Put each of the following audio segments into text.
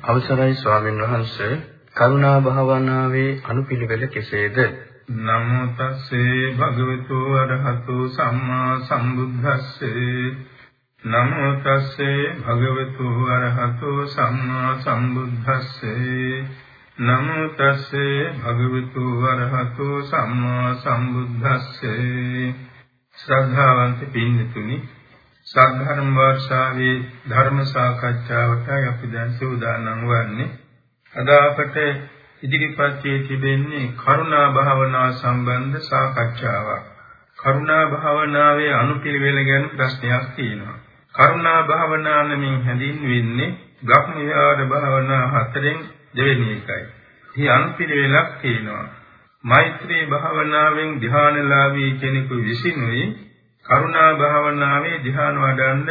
අවසරයි ස්වාමීන් වහන්සේ. කරුණා භාවනාවේ අනුපිළිවෙල කෙසේද? නමෝ තස්සේ භගවතු අරහතු සම්මා සම්බුද්දස්සේ. නමෝ තස්සේ භගවතු අරහතු සම්මා සම්බුද්දස්සේ. නමෝ තස්සේ භගවතු වරහතු සම්මා සම්බුද්දස්සේ. ශ්‍රද්ධාවන්ත පින්තුනි සද්ධර්ම වර්ෂාවේ ධර්ම සාකච්ඡාවට අපි දැන් සූදානම් වන්නේ අද අපට ඉදිරිපත් තිබෙන්නේ කරුණා භාවනා සම්බන්ධ සාකච්ඡාවක් කරුණා භාවනාවේ අනුපිළිවෙල ගැන ප්‍රශ්නයක් තියෙනවා කරුණා භාවනා නමින් හැඳින්වෙන්නේ බ්‍රහ්ම විහාර භාවනා හතරෙන් දෙවෙනි එකයි. මේ අනුපිළිවෙලක් තියෙනවා. මෛත්‍රී භාවනාවෙන් ධ්‍යානලාභී කෙනෙකු විසිනුයි කරුණා භාවනාවේ ධ්‍යාන වඩන්න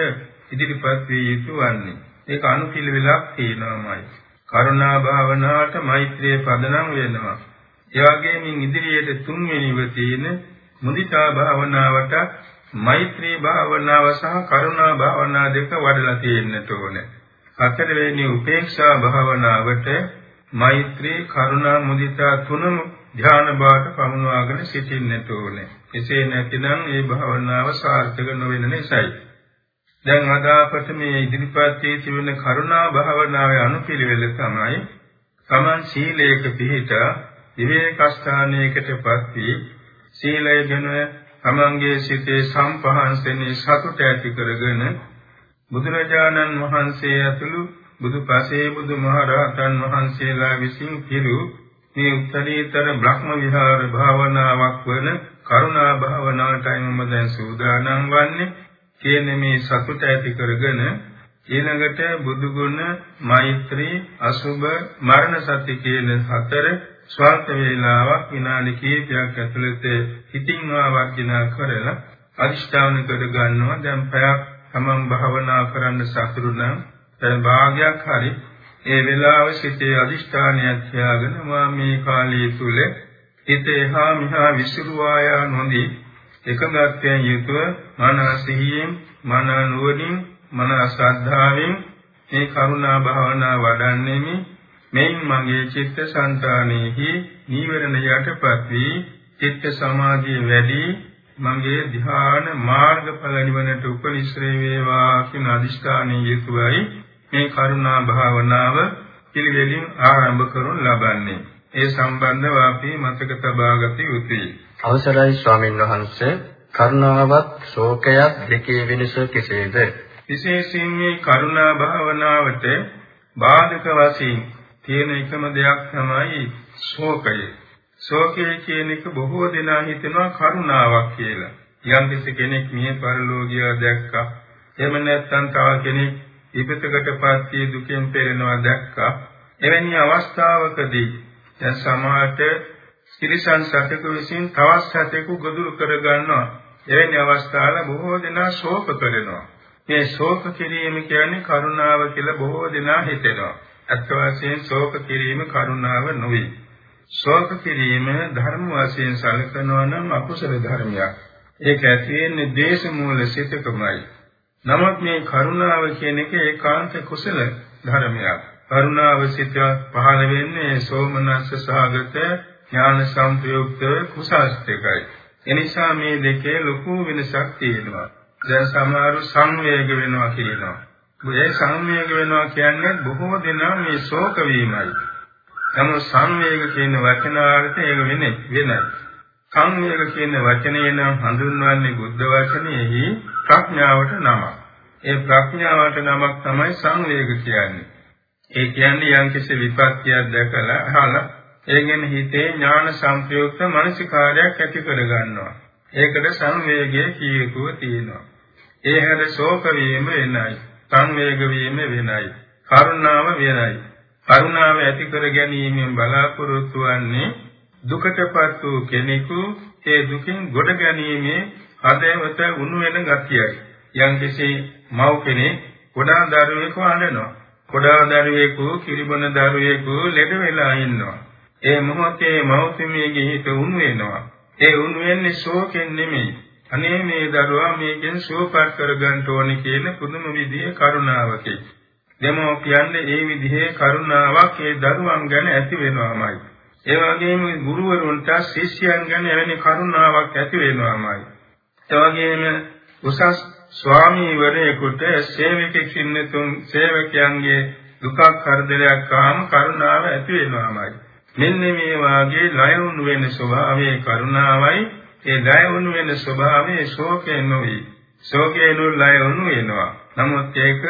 ඉදිරිපත් විය යුතු වන්නේ. ඒක අනුපිළිවෙලක් තියෙනවාමයි. කරුණා භාවනාවට මෛත්‍රිය පදනම් වෙනවා. ඒ වගේම ඉදිරියට තුන්වෙනිව තියෙන මුදිතා භාවනාවට මෛත්‍රී භාවනාව සහ කරුණා භාවනා දෙක වඩලා තියෙන්නට ඕනේ. හතරවෙනි උපේක්ෂා භාවනාවට මෛත්‍රී කරුණා මුදිතා තුනම ධ්‍යාන බවට පමුණවාගෙන සිටින්නට ඕනේ. එසේ නැතිනම් ඒ භාවනාව සාර්ථක නොවන නිසායි. දැන් අද අපට මේ ඉදිරිපත් වී තිබෙන කරුණා භාවනාවේ අනුපිළිවෙල තමයි සමන් සීලයක පිහිට විවේකස්ථානයකටපත් වී සීලය ගැන තමන්ගේ සිතේ සම්පහන්සෙනේ සතුට ඇති කරගෙන බුදුරජාණන් වහන්සේ ඇතුළු බුදුපසේ බුදුමහරහතන් වහන්සේලා විසින් පිළු මේ උත්තරීතර බ්‍රහ්ම විහාර භාවනාවක් වන කරුණා භාවනාවටයි මම දැන් සූදානම් වන්නේ. කියන මේ සතුට ඇති කරගෙන ඊළඟට බුදු ගුණ මෛත්‍රී අසුභ මරණ සත්‍ය කියන හතර ස්වල්ප වේලාවක් විනාඩි කිහිපයක් ඇතුළත හිතින් වාවර්ජනා කරලා අදිෂ්ඨාන කර ගන්නවා. දැන් පැයක් තමන් භාවනා කරන්න සතුරු නම් දැන් භාගයක් හරි ඒ වෙලාව සිටේ අදිෂ්ඨානයක් තියාගෙන මා මේ කාලය තුල හිතේ හා මිහා විසිරුවායා නොදී එකඟත්වයෙන් යුතුව මන සිහියෙන් මන නුවණින් මන ශ්‍රද්ධාවෙන් මේ කරුණා භාවනා වඩන්නෙමි. මෙයින් මගේ චිත්ත සංතානෙහි නීවරණ යටපත් වී චිත්ත සමාධිය වැඩි මගේ ධ්‍යාන මාර්ගඵල නිවනට උපනිශ්‍රේ වේවා කියන අදිෂ්ඨානයේ යුතුවයි. මේ කරුණා භාවනාව පිළිවෙලින් ආරම්භ කරනු ලබන්නේ. ඒ සම්බන්ධව අපි මතක තබාගත යුතුයි. අවසරයි ස්වාමින් වහන්සේ කරුණාවත් ශෝකයක් දෙකේ වෙනස කෙසේද? විශේෂයෙන් මේ කරුණා භාවනාවට බාධක වශයෙන් තියෙන එකම දෙයක් තමයි ශෝකය. ශෝකය කියන එක බොහෝ දෙනා හිතනවා කරුණාවක් කියලා. යම් කෙනෙක් මිය පරලෝකිය දැක්කා. එහෙම නැත්නම් තව කෙනෙක් විපතකටපත් වී දුකෙන් පෙළෙනවා දැක්කා. එවැනි අවස්ථාවකදී දැන් සමාජයට ත්‍රිසං සතෙකු විසින් තවත් සතෙකු ගොදුරු කර ගන්නවා. එවැනි අවස්ථාවල බොහෝ දෙනා ශෝක කරනවා. මේ ශෝක කිරීම කියන්නේ කරුණාව කියලා බොහෝ දෙනා හිතෙනවා. අත් වශයෙන් ශෝක කිරීම කරුණාව නොවේ. ශෝක කිරීම ධර්ම වශයෙන් සැලකනවා නම් අකුසල ධර්මයක්. ඒක ඇති වෙන්නේ දේශ මූල සිතකමයි. නමුත් මේ කරුණාව කියන එක ඒකාන්ත කුසල ධර්මයක්. කරුණාව සිත පහළ වෙන්නේ සෝමනස්ස සහගත ඥාන සංප්‍රයුක්ත කුසස්තිකයි. එනිසා මේ දෙකේ ලොකු වෙනසක් තියෙනවා. දැන් සමහරු සංවේග වෙනවා කියනවා. ඒ සංවේග වෙනවා කියන්නේ බොහෝ දෙනා මේ ශෝක වීමයි. නමුත් සංවේග කියන වචනාර්ථය ඒක වෙන්නේ වෙනයි. සංවේග කියන වචනේ නම් හඳුන්වන්නේ බුද්ධ වචනේහි ප්‍රඥාවට නමක්. ඒ ප්‍රඥාවට නමක් තමයි සංවේග කියන්නේ. ඒ කියන්නේ යම්කිසි විපත්තියක් දැකලා අහලා ඒගෙන හිතේ ඥාන සංප්‍රයුක්ත මානසිකාරයක් ඇති කර ගන්නවා. ඒකට සංවේගයේ කීයකුව තියෙනවා. ඒ හැර ශෝක වීම වෙනයි. සංවේග වීම වෙනයි. කරුණාව වෙනයි. කරුණාව ඇති කර ගැනීමෙන් බලාපොරොත්තු වන්නේ දුකටපත් වූ කෙනෙකු ඒ දුකින් ගොඩ ගැනීමේ හදවත උණු වෙන ගතියයි. යම්කිසි මව් කෙනෙක් කොඩා දරුවෙකු අඬනවා. කොඩා දරුවෙකු කිරිබොන දරුවෙකු ලෙඩ වෙලා ඉන්නවා. ඒ මොහොතේ මෞතුමියගේ හිත උණු වෙනවා. ඒ උණු වෙන්නේ ශෝකෙන් නෙමෙයි. අනේ මේ දරුවා මේකෙන් සුවපත් කරගන්න ඕනේ කියන පුදුම විදිහේ කරුණාවකයි. දෙමෝපියන්ගේ ඒ විදිහේ කරුණාවක් ඒ දරුවන් ගැන ඇති වෙනවාමයි. ඒ වගේම ගුරුවරුන්ට ශිෂ්‍යයන් ගැන එවැනි කරුණාවක් ඇති වෙනවාමයි. ඒ වගේම උසස් ස්වාමීවරයෙකුට සේවකෙක් ඉන්නතුන් සේවකයන්ගේ දුකක් කරදරයක් ආවම කරුණාව ඇති වෙනවාමයි. මෙන්න මේ වාගේ ලයවුණු වෙන ස්වභාවයේ කරුණාවයි ඒ ලයවුණු වෙන ස්වභාවයේ ශෝකේ නොවේ. ශෝකේ නුලයවුණු වෙනවා. නමුත් ඒක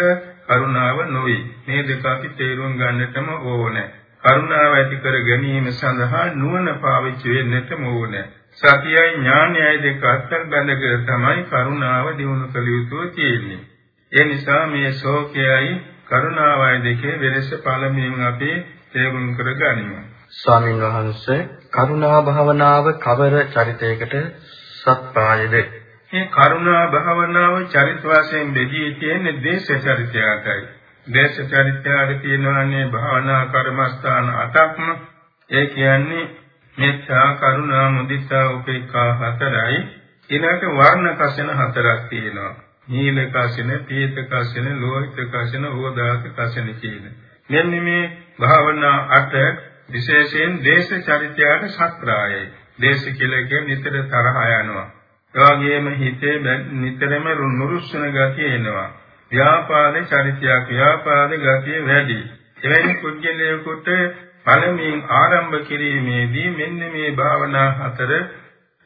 කරුණාව නොවේ. මේ දෙක අපි තේරුම් ගන්නටම ඕනේ. කරුණාව ඇති කර ගැනීම සඳහා නුවණ පාවිච්චි වෙන්නටම ඕනේ. සතියයි ඥානයයි දෙක අතර බැඳගෙන තමයි කරුණාව දිනු කළ යුතු තියෙන්නේ. ඒ නිසා මේ ශෝකයයි කරුණාවයි දෙකේ වෙනස පළමුවෙන් අපි තේරුම් කරගනිමු. ස්වාමින් වහන්සේ කරුණා භාවනාව කවර චරිතයකට සත්පායද? මේ කරුණා භාවනාව චරිත වශයෙන් බෙදී තියෙන්නේ දේශ චරිතයටයි. දේශ චරිතයට තියෙනවානේ භාවනා කර්මස්ථාන අටක්ම. ඒ කියන්නේ මෙත්තා කරුණා මුදිතා උපේක්ඛා හතරයි. ඊළඟට වර්ණ කසන හතරක් තියෙනවා. නීල කසන පීත කසන ලෝහිත කසන ඕදාස කසන කියන. මෙන්න මේ භාවනා අට විශේෂයෙන් දේශ චරිතයට සත්‍රායයි දේශ කියලා කියන්නේ නිතර තරහ යනවා. ඒ වගේම හිතේ නිතරම නුරුස්සන ගතිය එනවා. ව්‍යාපාද චරිතයක් ව්‍යාපාද ගතිය වැඩි. එවැනි කුජලයකට පළමුවෙන් ආරම්භ කිරීමේදී මෙන්න මේ භාවනා හතර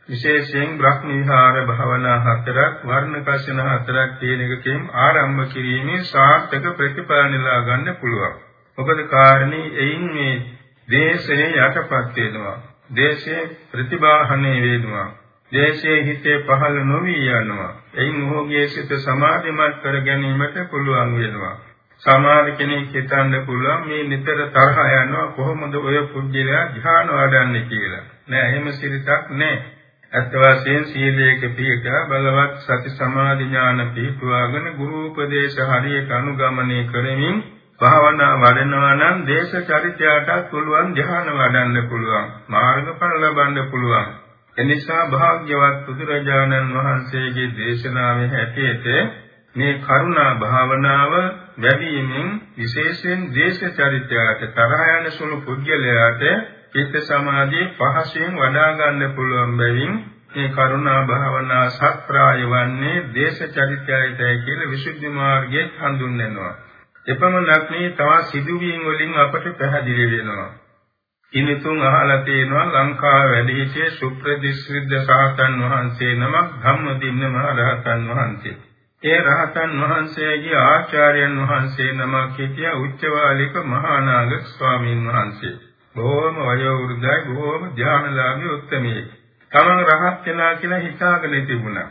විශේෂයෙන් බ්‍රහ්ම විහාර භාවනා හතරක් වර්ණ කෂණ හතරක් කියන එකකින් ආරම්භ කිරීමේ සාර්ථක ප්‍රතිඵල නෙලා ගන්න පුළුවන්. මොකද කාරණේ එයින් මේ දේශේ යටපත් වෙනවා. දේශේ ප්‍රතිබාහනේ වේදනවා. දේශේ හිතේ පහළ නොවි යනවා. එයින් මොහොගේ සිත සමාධිමත් කර ගැනීමට පුළුවන් වෙනවා. සමහර කෙනෙක් හිතන්න පුළුවන් මේ නිතර තරහ යනවා කොහොමද ඔය පුජ්‍යලයා ධ්‍යාන වඩන්නේ කියලා. නෑ එහෙම සිරිතක් නෑ. අත් වශයෙන් සීලයක පිහිටා බලවත් සති සමාධි ඥාන පිහිටුවාගෙන ගුරු උපදේශ හරියට අනුගමනය කරමින් භාවනා වඩනවා නම් දේශ චරිතයටත් පුළුවන් ධ්‍යාන වඩන්න පුළුවන් මාර්ගඵල ලබන්න පුළුවන් එනිසා භාග්‍යවත් බුදුරජාණන් වහන්සේගේ දේශනාවේ හැටියට මේ කරුණා භාවනාව වැඩිමින් විශේෂයෙන් දේශ චරිතයට තරහ යන සුළු පුද්ගලයාට චිත්ත සමාධිය පහසුවෙන් වඩා ගන්න පුළුවන් බැවින් මේ කරුණා භාවනා සත්‍රාය වන්නේ දේශ චරිතයයි කියලා විසුද්ධි මාර්ගයේ හඳුන්වනවා. එපමණක් නෙවෙයි තවත් සිදුවීම් වලින් අපට පැහැදිලි වෙනවා. ඉනිතුන් අහලා තියෙනවා ලංකාව වැඩි සිටියේ සුප්‍රදිස්සිද්ධ සාතන් වහන්සේ නමක් ධම්මදින්න මහ රහතන් වහන්සේ. ඒ රහතන් වහන්සේගේ ආචාර්යයන් වහන්සේ නමක් හිටියා උච්චවාලික මහානාග ස්වාමීන් වහන්සේ. බොහොම වයෝවෘද්ධයි බොහොම ධානලාභී උත්තමයෙක්. තමන් රහත් වෙලා කියලා හිතාගෙන තිබුණා.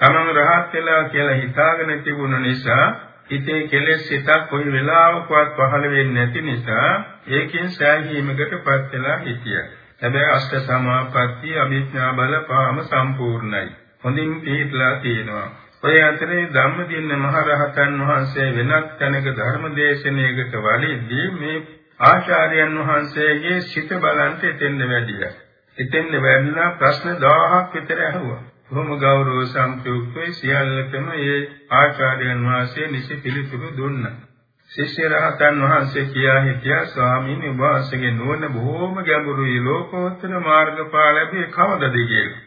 තමන් රහත් වෙලා කියලා හිතාගෙන තිබුණ නිසා හිතේ කෙලෙස් සිතක් කොයි වෙලාවකවත් පහළ වෙන්නේ නැති නිසා ඒකෙන් සෑහීමකටපත් වෙලා හිටියා. හැබැයි අෂ්ට සමාපatti අභිඥා බල පාම සම්පූර්ණයි. හොඳින් පිළිట్లా තියෙනවා. ඔය අතරේ ධම්මදින්න මහරහතන් වහන්සේ වෙනත් තැනක ධර්ම දේශනාවකට වඩිද්දී මේ ආචාර්යයන් වහන්සේගේ සිත බලන්ට එතෙන්ද වැඩියා. එතෙන්ද වැඩිලා ප්‍රශ්න 1000ක් විතර ඇහුවා. බොහොම ගෞරව සම්ප්‍රයුක්තයි සියල්ලටම ඒ ආචාර්යයන් වහන්සේ නිසි පිළිතුරු දුන්නා. ශිෂ්‍ය රහතන් වහන්සේ කියා හිටියා ස්වාමීන් වහන්සේගේ නුවණ බොහොම ගැඹුරුයි ලෝකෝත්තර මාර්ගඵලයේ කවදද කියලා.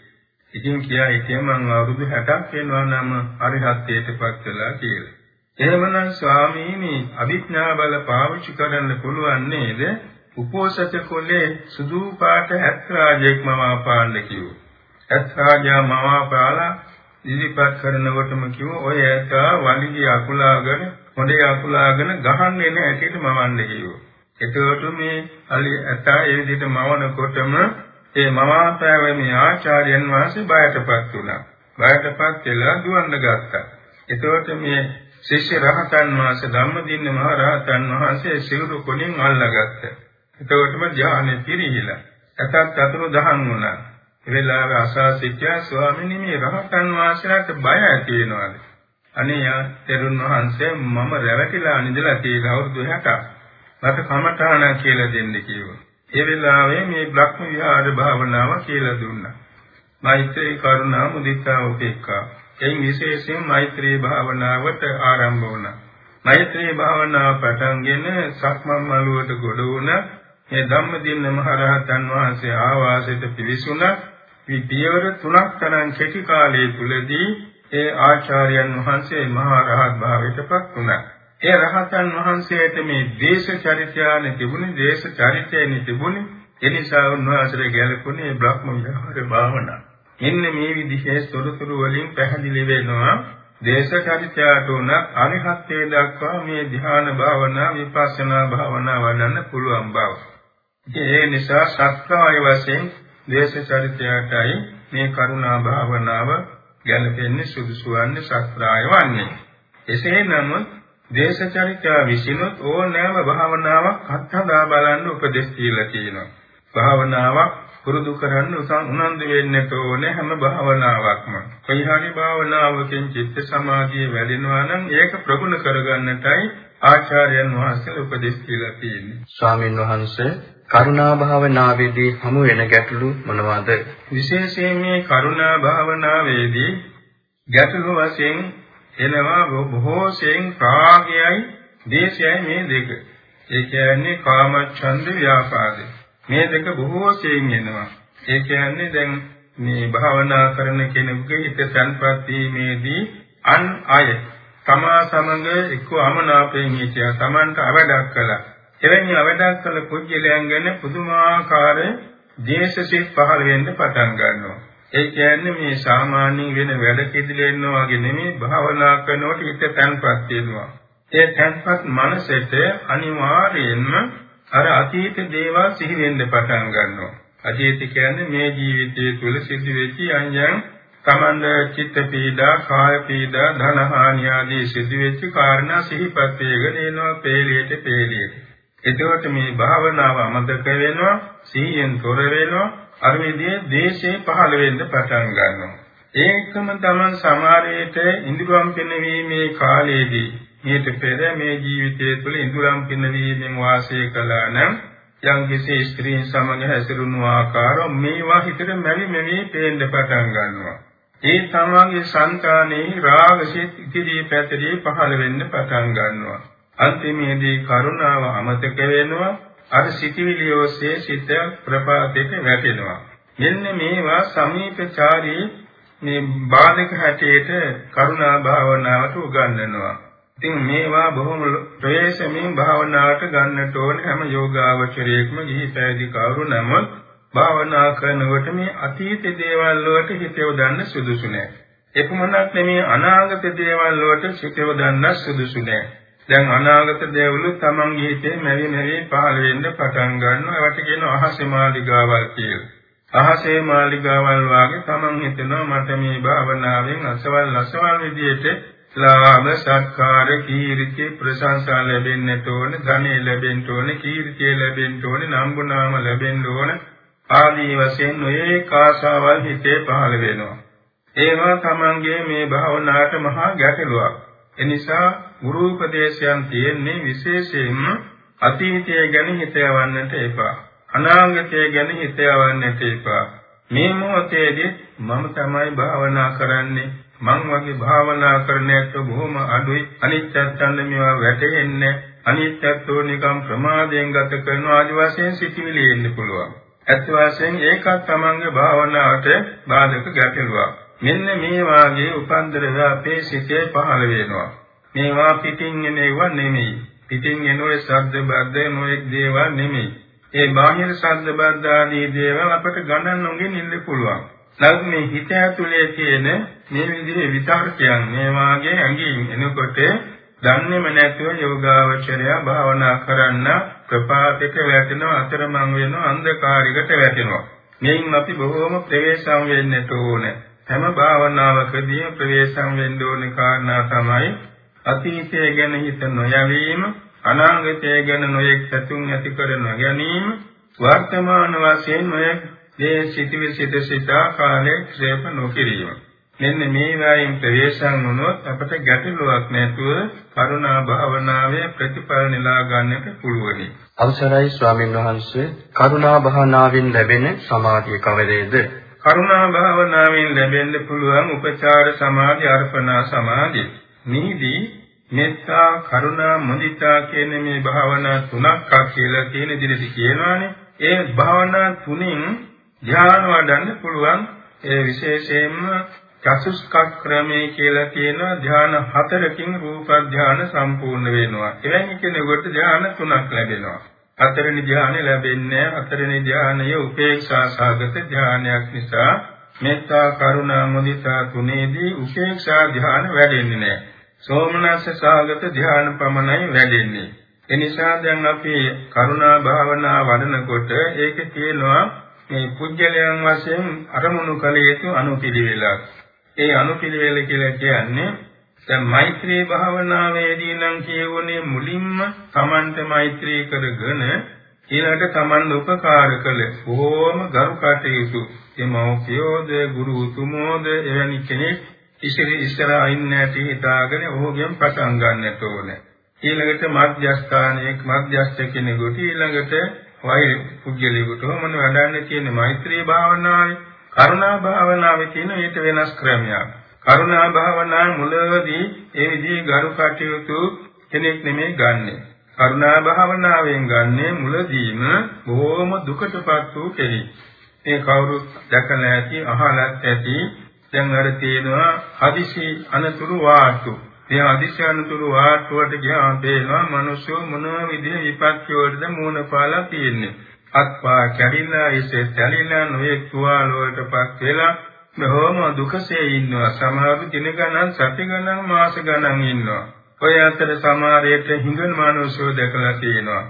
ඉතින් කියා හිටියේ මම අවුරුදු 60ක් වෙනවා නම් අරිහත්ත්වයටපත් වෙලා කියලා. එහෙමනම් ස්වාමීනි අභිඥා බල පාවිච්චි කරන්න පුළුවන් නේද? උපෝසත කොලේ සුදු පාට ඇත්රාජෙක් මම පාන්න කිව්වා. ඇත්රාජා මම පාලා ඉදිරිපත් කරනකොටම කිව්වා ඔය ඇත වලිගය අකුලාගෙන හොඳේ අකුලාගෙන ගහන්නේ නැහැ ඇටියට මවන්න කිව්වා. එතකොට මේ අලි ඇතා ඒ විදිහට මවනකොටම ඒ මවාපෑවීමේ ආචාර්යයන් වහන්සේ බයටපත් වුණා. බයටපත් වෙලා දුවන්න ගත්තා. එතකොට මේ ශිෂ්‍ය රහතන් වහන්සේ ධම්මදින්න මහ රහතන් වහන්සේ සිවුරු කොලින් අල්ලගත්තා. එතකොටම ධානය පිරිහිලා. ඇතත් අතුරු දහන් වුණා. ඒ වෙලාවේ අසා සිටියා ස්වාමීනි මේ රහතන් වහන්සේලාට බය ඇති වෙනවාද? අනේ යා තෙරුන් වහන්සේ මම රැවටිලා නිදලා තියෙන අවුරුදු 60ක්. මට කමඨාන කියලා දෙන්න කිව්වා. ඒ වෙලාවේ මේ බ්‍රහ්ම විහාර භාවනාව කියලා දුන්නා. මෛත්‍රී කරුණා මුදිතා උපේක්ඛා. එයින් විශේෂයෙන් මෛත්‍රී භාවනාවට ආරම්භ වුණා. මෛත්‍රී භාවනාව පටන්ගෙන සක්මන් මළුවට ගොඩ වුණ මේ ධම්මදින්න මහරහතන් වහන්සේ ආවාසයට පිවිසුණ විද්‍යවර තුනක් තරම් කෙටි කාලයේ තුලදී ඒ ආචාර්යයන් වහන්සේ මහා රහත් භාවයට පත් වුණා. ඒ රහතන් වහන්සේට මේ දේශ චරිතයane තිබුණේ දේශ චරිතයනේ තිබුණේ එනිසා උන්වහන්සේ ගැලපුණේ බ්‍රහ්ම විහාර භාවනාව. මෙන්න මේ විදිහේ තොරතුරු වලින් පැහැදිලි වෙනවා දේශචරිතයට උන අරිහත්ත්වයට දක්වා මේ ධ්‍යාන භාවනා විපස්සනා භාවනා වඩන්න පුළුවන් බව. ඒ නිසා සත්‍යය වශයෙන් දේශචරිතයටයි මේ කරුණා භාවනාව ගැලපෙන්නේ සුදුසු වන්නේ සත්‍යය වන්නේ. එසේ නමුත් දේශචරිතය විසිනුත් ඕනෑම භාවනාවක් අත්හදා බලන්න උපදෙස් දීලා තියෙනවා. භාවනාවක් පුරුදු කරන්න උනන්දු වෙන්නට ඕනේ හැම භාවනාවක්ම. කොයි හරි භාවනාවකින් චිත්ත සමාධිය වැඩෙනවා නම් ඒක ප්‍රගුණ කරගන්නටයි ආචාර්යයන් වහන්සේ උපදෙස් දීලා තියෙන්නේ. ස්වාමින් වහන්සේ කරුණා භාවනාවේදී හමු වෙන ගැටලු මොනවාද? විශේෂයෙන් මේ කරුණා භාවනාවේදී ගැටලු වශයෙන් එනවා බොහෝසෙන් රාගයයි දේශයයි මේ දෙක. ඒ කියන්නේ කාමච්ඡන්ද ව්‍යාපාදේ. මේ දෙක බොහෝ සෙයින් එනවා. ඒ කියන්නේ දැන් මේ භාවනා කරන කෙනෙකුගේ හිත සංපත් වීමේදී අන් අය තමා සමග එක්ක අමනාපයෙන් හිටියා Tamanට අවඩක් කළා. එවැනි අවඩක් කළ පුද්ගලයන් ගැන පුදුමාකාර දේශසිත පහළ වෙන්න පටන් ගන්නවා. ඒ කියන්නේ මේ සාමාන්‍ය වෙන වැඩ පිළිලෙන්නවා වගේ නෙමෙයි භාවනා කරනකොට හිත තැන්පත් වෙනවා. ඒ තැන්පත් මනසට අනිවාර්යයෙන්ම අර අතීත දේවල් සිහි වෙන්න පටන් ගන්නවා. අතීත කියන්නේ මේ ජීවිතයේ තුල සිදු වෙච්ච අන්‍යයන් තමන්ද චිත්ත පීඩා, කාය පීඩා, ධන හානිය ආදී සිදු වෙච්ච කාරණා සිහිපත් වේගෙන එනවා පේලියට පේලියට. එතකොට මේ භාවනාව අමතක වෙනවා, සීයෙන් තොර වෙනවා, අර විදිහේ දේශේ පහළ වෙන්න පටන් ගන්නවා. ඒකම තමන් සමාරයේට ඉන්ද්‍රියම් පිනවීමේ කාලයේදී ඊට පෙර මේ ජීවිතය තුළ ඉඳුරම් පිනවීමෙන් වාසය කළා නම් යම් කිසි ස්ත්‍රීන් සමග හැසිරුණු ආකාර මේවා හිතට මැවි මැවි පේන්න පටන් ගන්නවා. ඒ තමන්ගේ సంతානේ රාගසිත ඉදිරි පැතරේ පහළ වෙන්න පටන් ගන්නවා. අන්තිමේදී කරුණාව අමතක වෙනවා. අර සිටිවිලි ඔස්සේ සිත ප්‍රපාතයට වැටෙනවා. මෙන්න මේවා සමීපචාරී මේ බාධක හැටියට කරුණා භාවනාවට උගන්වනවා. ඉතින් මේවා බොහොම ප්‍රවේශමින් භාවනාවට ගන්නට ඕන හැම යෝගාවචරයේක්ම ගිහි පැවිදි කවුරු නමුත් භාවනා කරනකොට මේ අතීත දේවල් වලට හිත යොදන්න සුදුසු නෑ. එපමණක් නෙමේ අනාගත දේවල් වලට හිත යොදන්න සුදුසු නෑ. දැන් අනාගත දේවලු තමන්ගේ හිතේ මෙවි මෙවි පහළ වෙන්න පටන් ගන්නවා. ඒවට කියන අහසේ මාලිගාවල් කියලා. අහසේ මාලිගාවල් වාගේ තමන් හිතනවා මට මේ භාවනාවෙන් අසවල් අසවල් විදියට ලාභ සත්කාර කීර්ති ප්‍රශංසා ලැබෙන්නට ඕන ධනෙ ලැබෙන්න ඕන කීර්තිය ලැබෙන්න ඕන නම්බුනාම ලැබෙන්න ඕන ආදී වශයෙන් ඔය කාසාවල් හිතේ පහළ වෙනවා ඒවා තමන්ගේ මේ භාවනාවට මහා ගැටලුවක් එනිසා ගුරු උපදේශයන් තියෙන්නේ විශේෂයෙන්ම අතීතය ගැන හිතවන්නට එපා. අනාගතය ගැන හිතවන්නට එපා. මේ මොහොතේදී මම තමයි භාවනා කරන්නේ. මං වගේ භාවනා කරන ඇත්තෝ බොහොම අඩුයි. අනිත්‍යයන් මේවා වැටෙන්නේ අනිත්‍යත්වෝ නිකම් ප්‍රමාදයෙන් ගත කරන ආදි වශයෙන් සිටිවිලි එන්න පුළුවන්. ඇත්ත වශයෙන් ඒකත් තමන්ගේ භාවනාවට බාධක ගැටලුවක්. මෙන්න මේ වාගේ උපන්දරව අපේ සිතේ පහළ වෙනවා මේවා පිටින් එන ඒවා නෙමෙයි පිටින් එන ඔය ශබ්ද බද්ද නොඑක් දේවල් නෙමෙයි ඒ බාහිර ශබ්ද බද්ද ආදී දේවල් අපට ගණන් නොගෙන ඉන්න පුළුවන් නමුත් මේ හිත ඇතුලේ තියෙන මේ විදිහේ විතර්කයන් මේ වාගේ ඇඟින් එනකොට දන්නේම නැතුව යෝගාවචරය භාවනා කරන්න ප්‍රපාතයට වැටෙනවා අතරමං වෙනවා අන්ධකාරයකට වැටෙනවා. මේන් අපි බොහෝම ප්‍රවේශම් වෙන්නට ඕන. හැම භාවනාවකදී ප්‍රවේශම් වෙන්න ඕන කාරණා තමයි අතීතය ගැන හිත නොයවීම, අනාගතය ගැන නොයෙක් සතුන් ඇති කර නොගැනීම, වර්තමාන වශයෙන් නොයෙක් මේ සිටිවි සිට සිතා කාලේ ක්ෂේප නොකිරීම. මෙන්න මේ වයින් ප්‍රවේශම් වුණොත් අපට ගැටලුවක් නැතුව කරුණා භාවනාවේ ප්‍රතිඵල නෙලා ගන්නට පුළුවනි. අවසරයි ස්වාමීන් වහන්සේ කරුණා භාවනාවෙන් ලැබෙන සමාධිය කවරේද? කරුණා භාවනාවෙන් ලැබෙන්න පුළුවන් උපචාර සමාධි අර්පණා සමාධි. මේදී මෙත්තා කරුණා මුදිතා කියන මේ භාවනා තුනක් කියලා කියන දිලිදි කියනවානේ. ඒ භාවනා තුنين ධ්‍යාන වඩන්න පුළුවන් ඒ විශේෂයෙන්ම චතුස්ක ක්‍රමයේ කියලා කියන ධ්‍යාන හතරකින් රූප ධ්‍යාන සම්පූර්ණ වෙනවා. එවැනි කෙනෙකුට ධ්‍යාන තුනක් ලැබෙනවා. හතරෙනි ධ්‍යානෙ ලැබෙන්නේ හතරෙනි ධ්‍යානය උපේක්ෂා සාගත ධ්‍යානයක් නිසා මෙත්තා කරුණා මුදිතා තුනේදී උපේක්ෂා ධ්‍යාන වැඩෙන්නේ නැහැ. සෝමනස්ස සාගත ධ්‍යාන පමණයි වැඩෙන්නේ. ඒ නිසා දැන් අපි කරුණා භාවනා වඩනකොට ඒකේ තියෙනවා මේ පුජ්‍යලයන් වශයෙන් අරමුණු කළ යුතු අනුපිළිවෙලක්. ඒ අනුපිළිවෙල කියලා කියන්නේ දැන් මෛත්‍රී භාවනාවේදී නම් කියවනේ මුලින්ම Tamante මෛත්‍රී කරගෙන ඊළඟට Taman උපකාර කළ බොහෝම ගරු කටයුතු. එමෝපියෝද ගුරු උතුමෝද එවැනි කෙනෙක් ඉසිරි ඉස්සරහා ඉන්නට හිතාගෙන ඔහුගෙන් පටන් ගන්නට ඕනේ. ඊළඟට මධ්‍යස්ථානයේ මධ්‍යස්ථ කෙනෙකුට ඊළඟට වෛර පුජ්‍යලයකට මොන වඩන්න තියෙන මෛත්‍රී භාවනාවේ කරුණා භාවනාවේ තියෙන ඊට වෙනස් ක්‍රමයක්. කරුණා භාවනා මුලදී ඒ විදිහේ ගරු කටයුතු කෙනෙක් නෙමෙයි ගන්නෙ. කරුණා භාවනාවෙන් ගන්නෙ මුලදීම බොහොම දුකටපත් වූ කෙනෙක්. ඒ කවුරුත් දැකලා ඇති අහලත් ඇති දැන් අර තියෙනවා හදිසි අනතුරු වාට්ටු. මේ හදිසි අනතුරු වාට්ටුවට ගියාම පේනවා මිනිස්සු මොන විදිහේ විපත්ති වලටද මුහුණ පාලා තියෙන්නේ. අත්පා කැඩිලා ඉසේ තැලිලා නොයේ තුවාල වලටපත් වෙලා බොහොම දුකසේ ඉන්නවා. සමහර දින ගණන් සති ගණන් මාස ගණන් ඉන්නවා. ඔය අතර සමහරයට හිඟන මානවසෝ දැකලා තියෙනවා.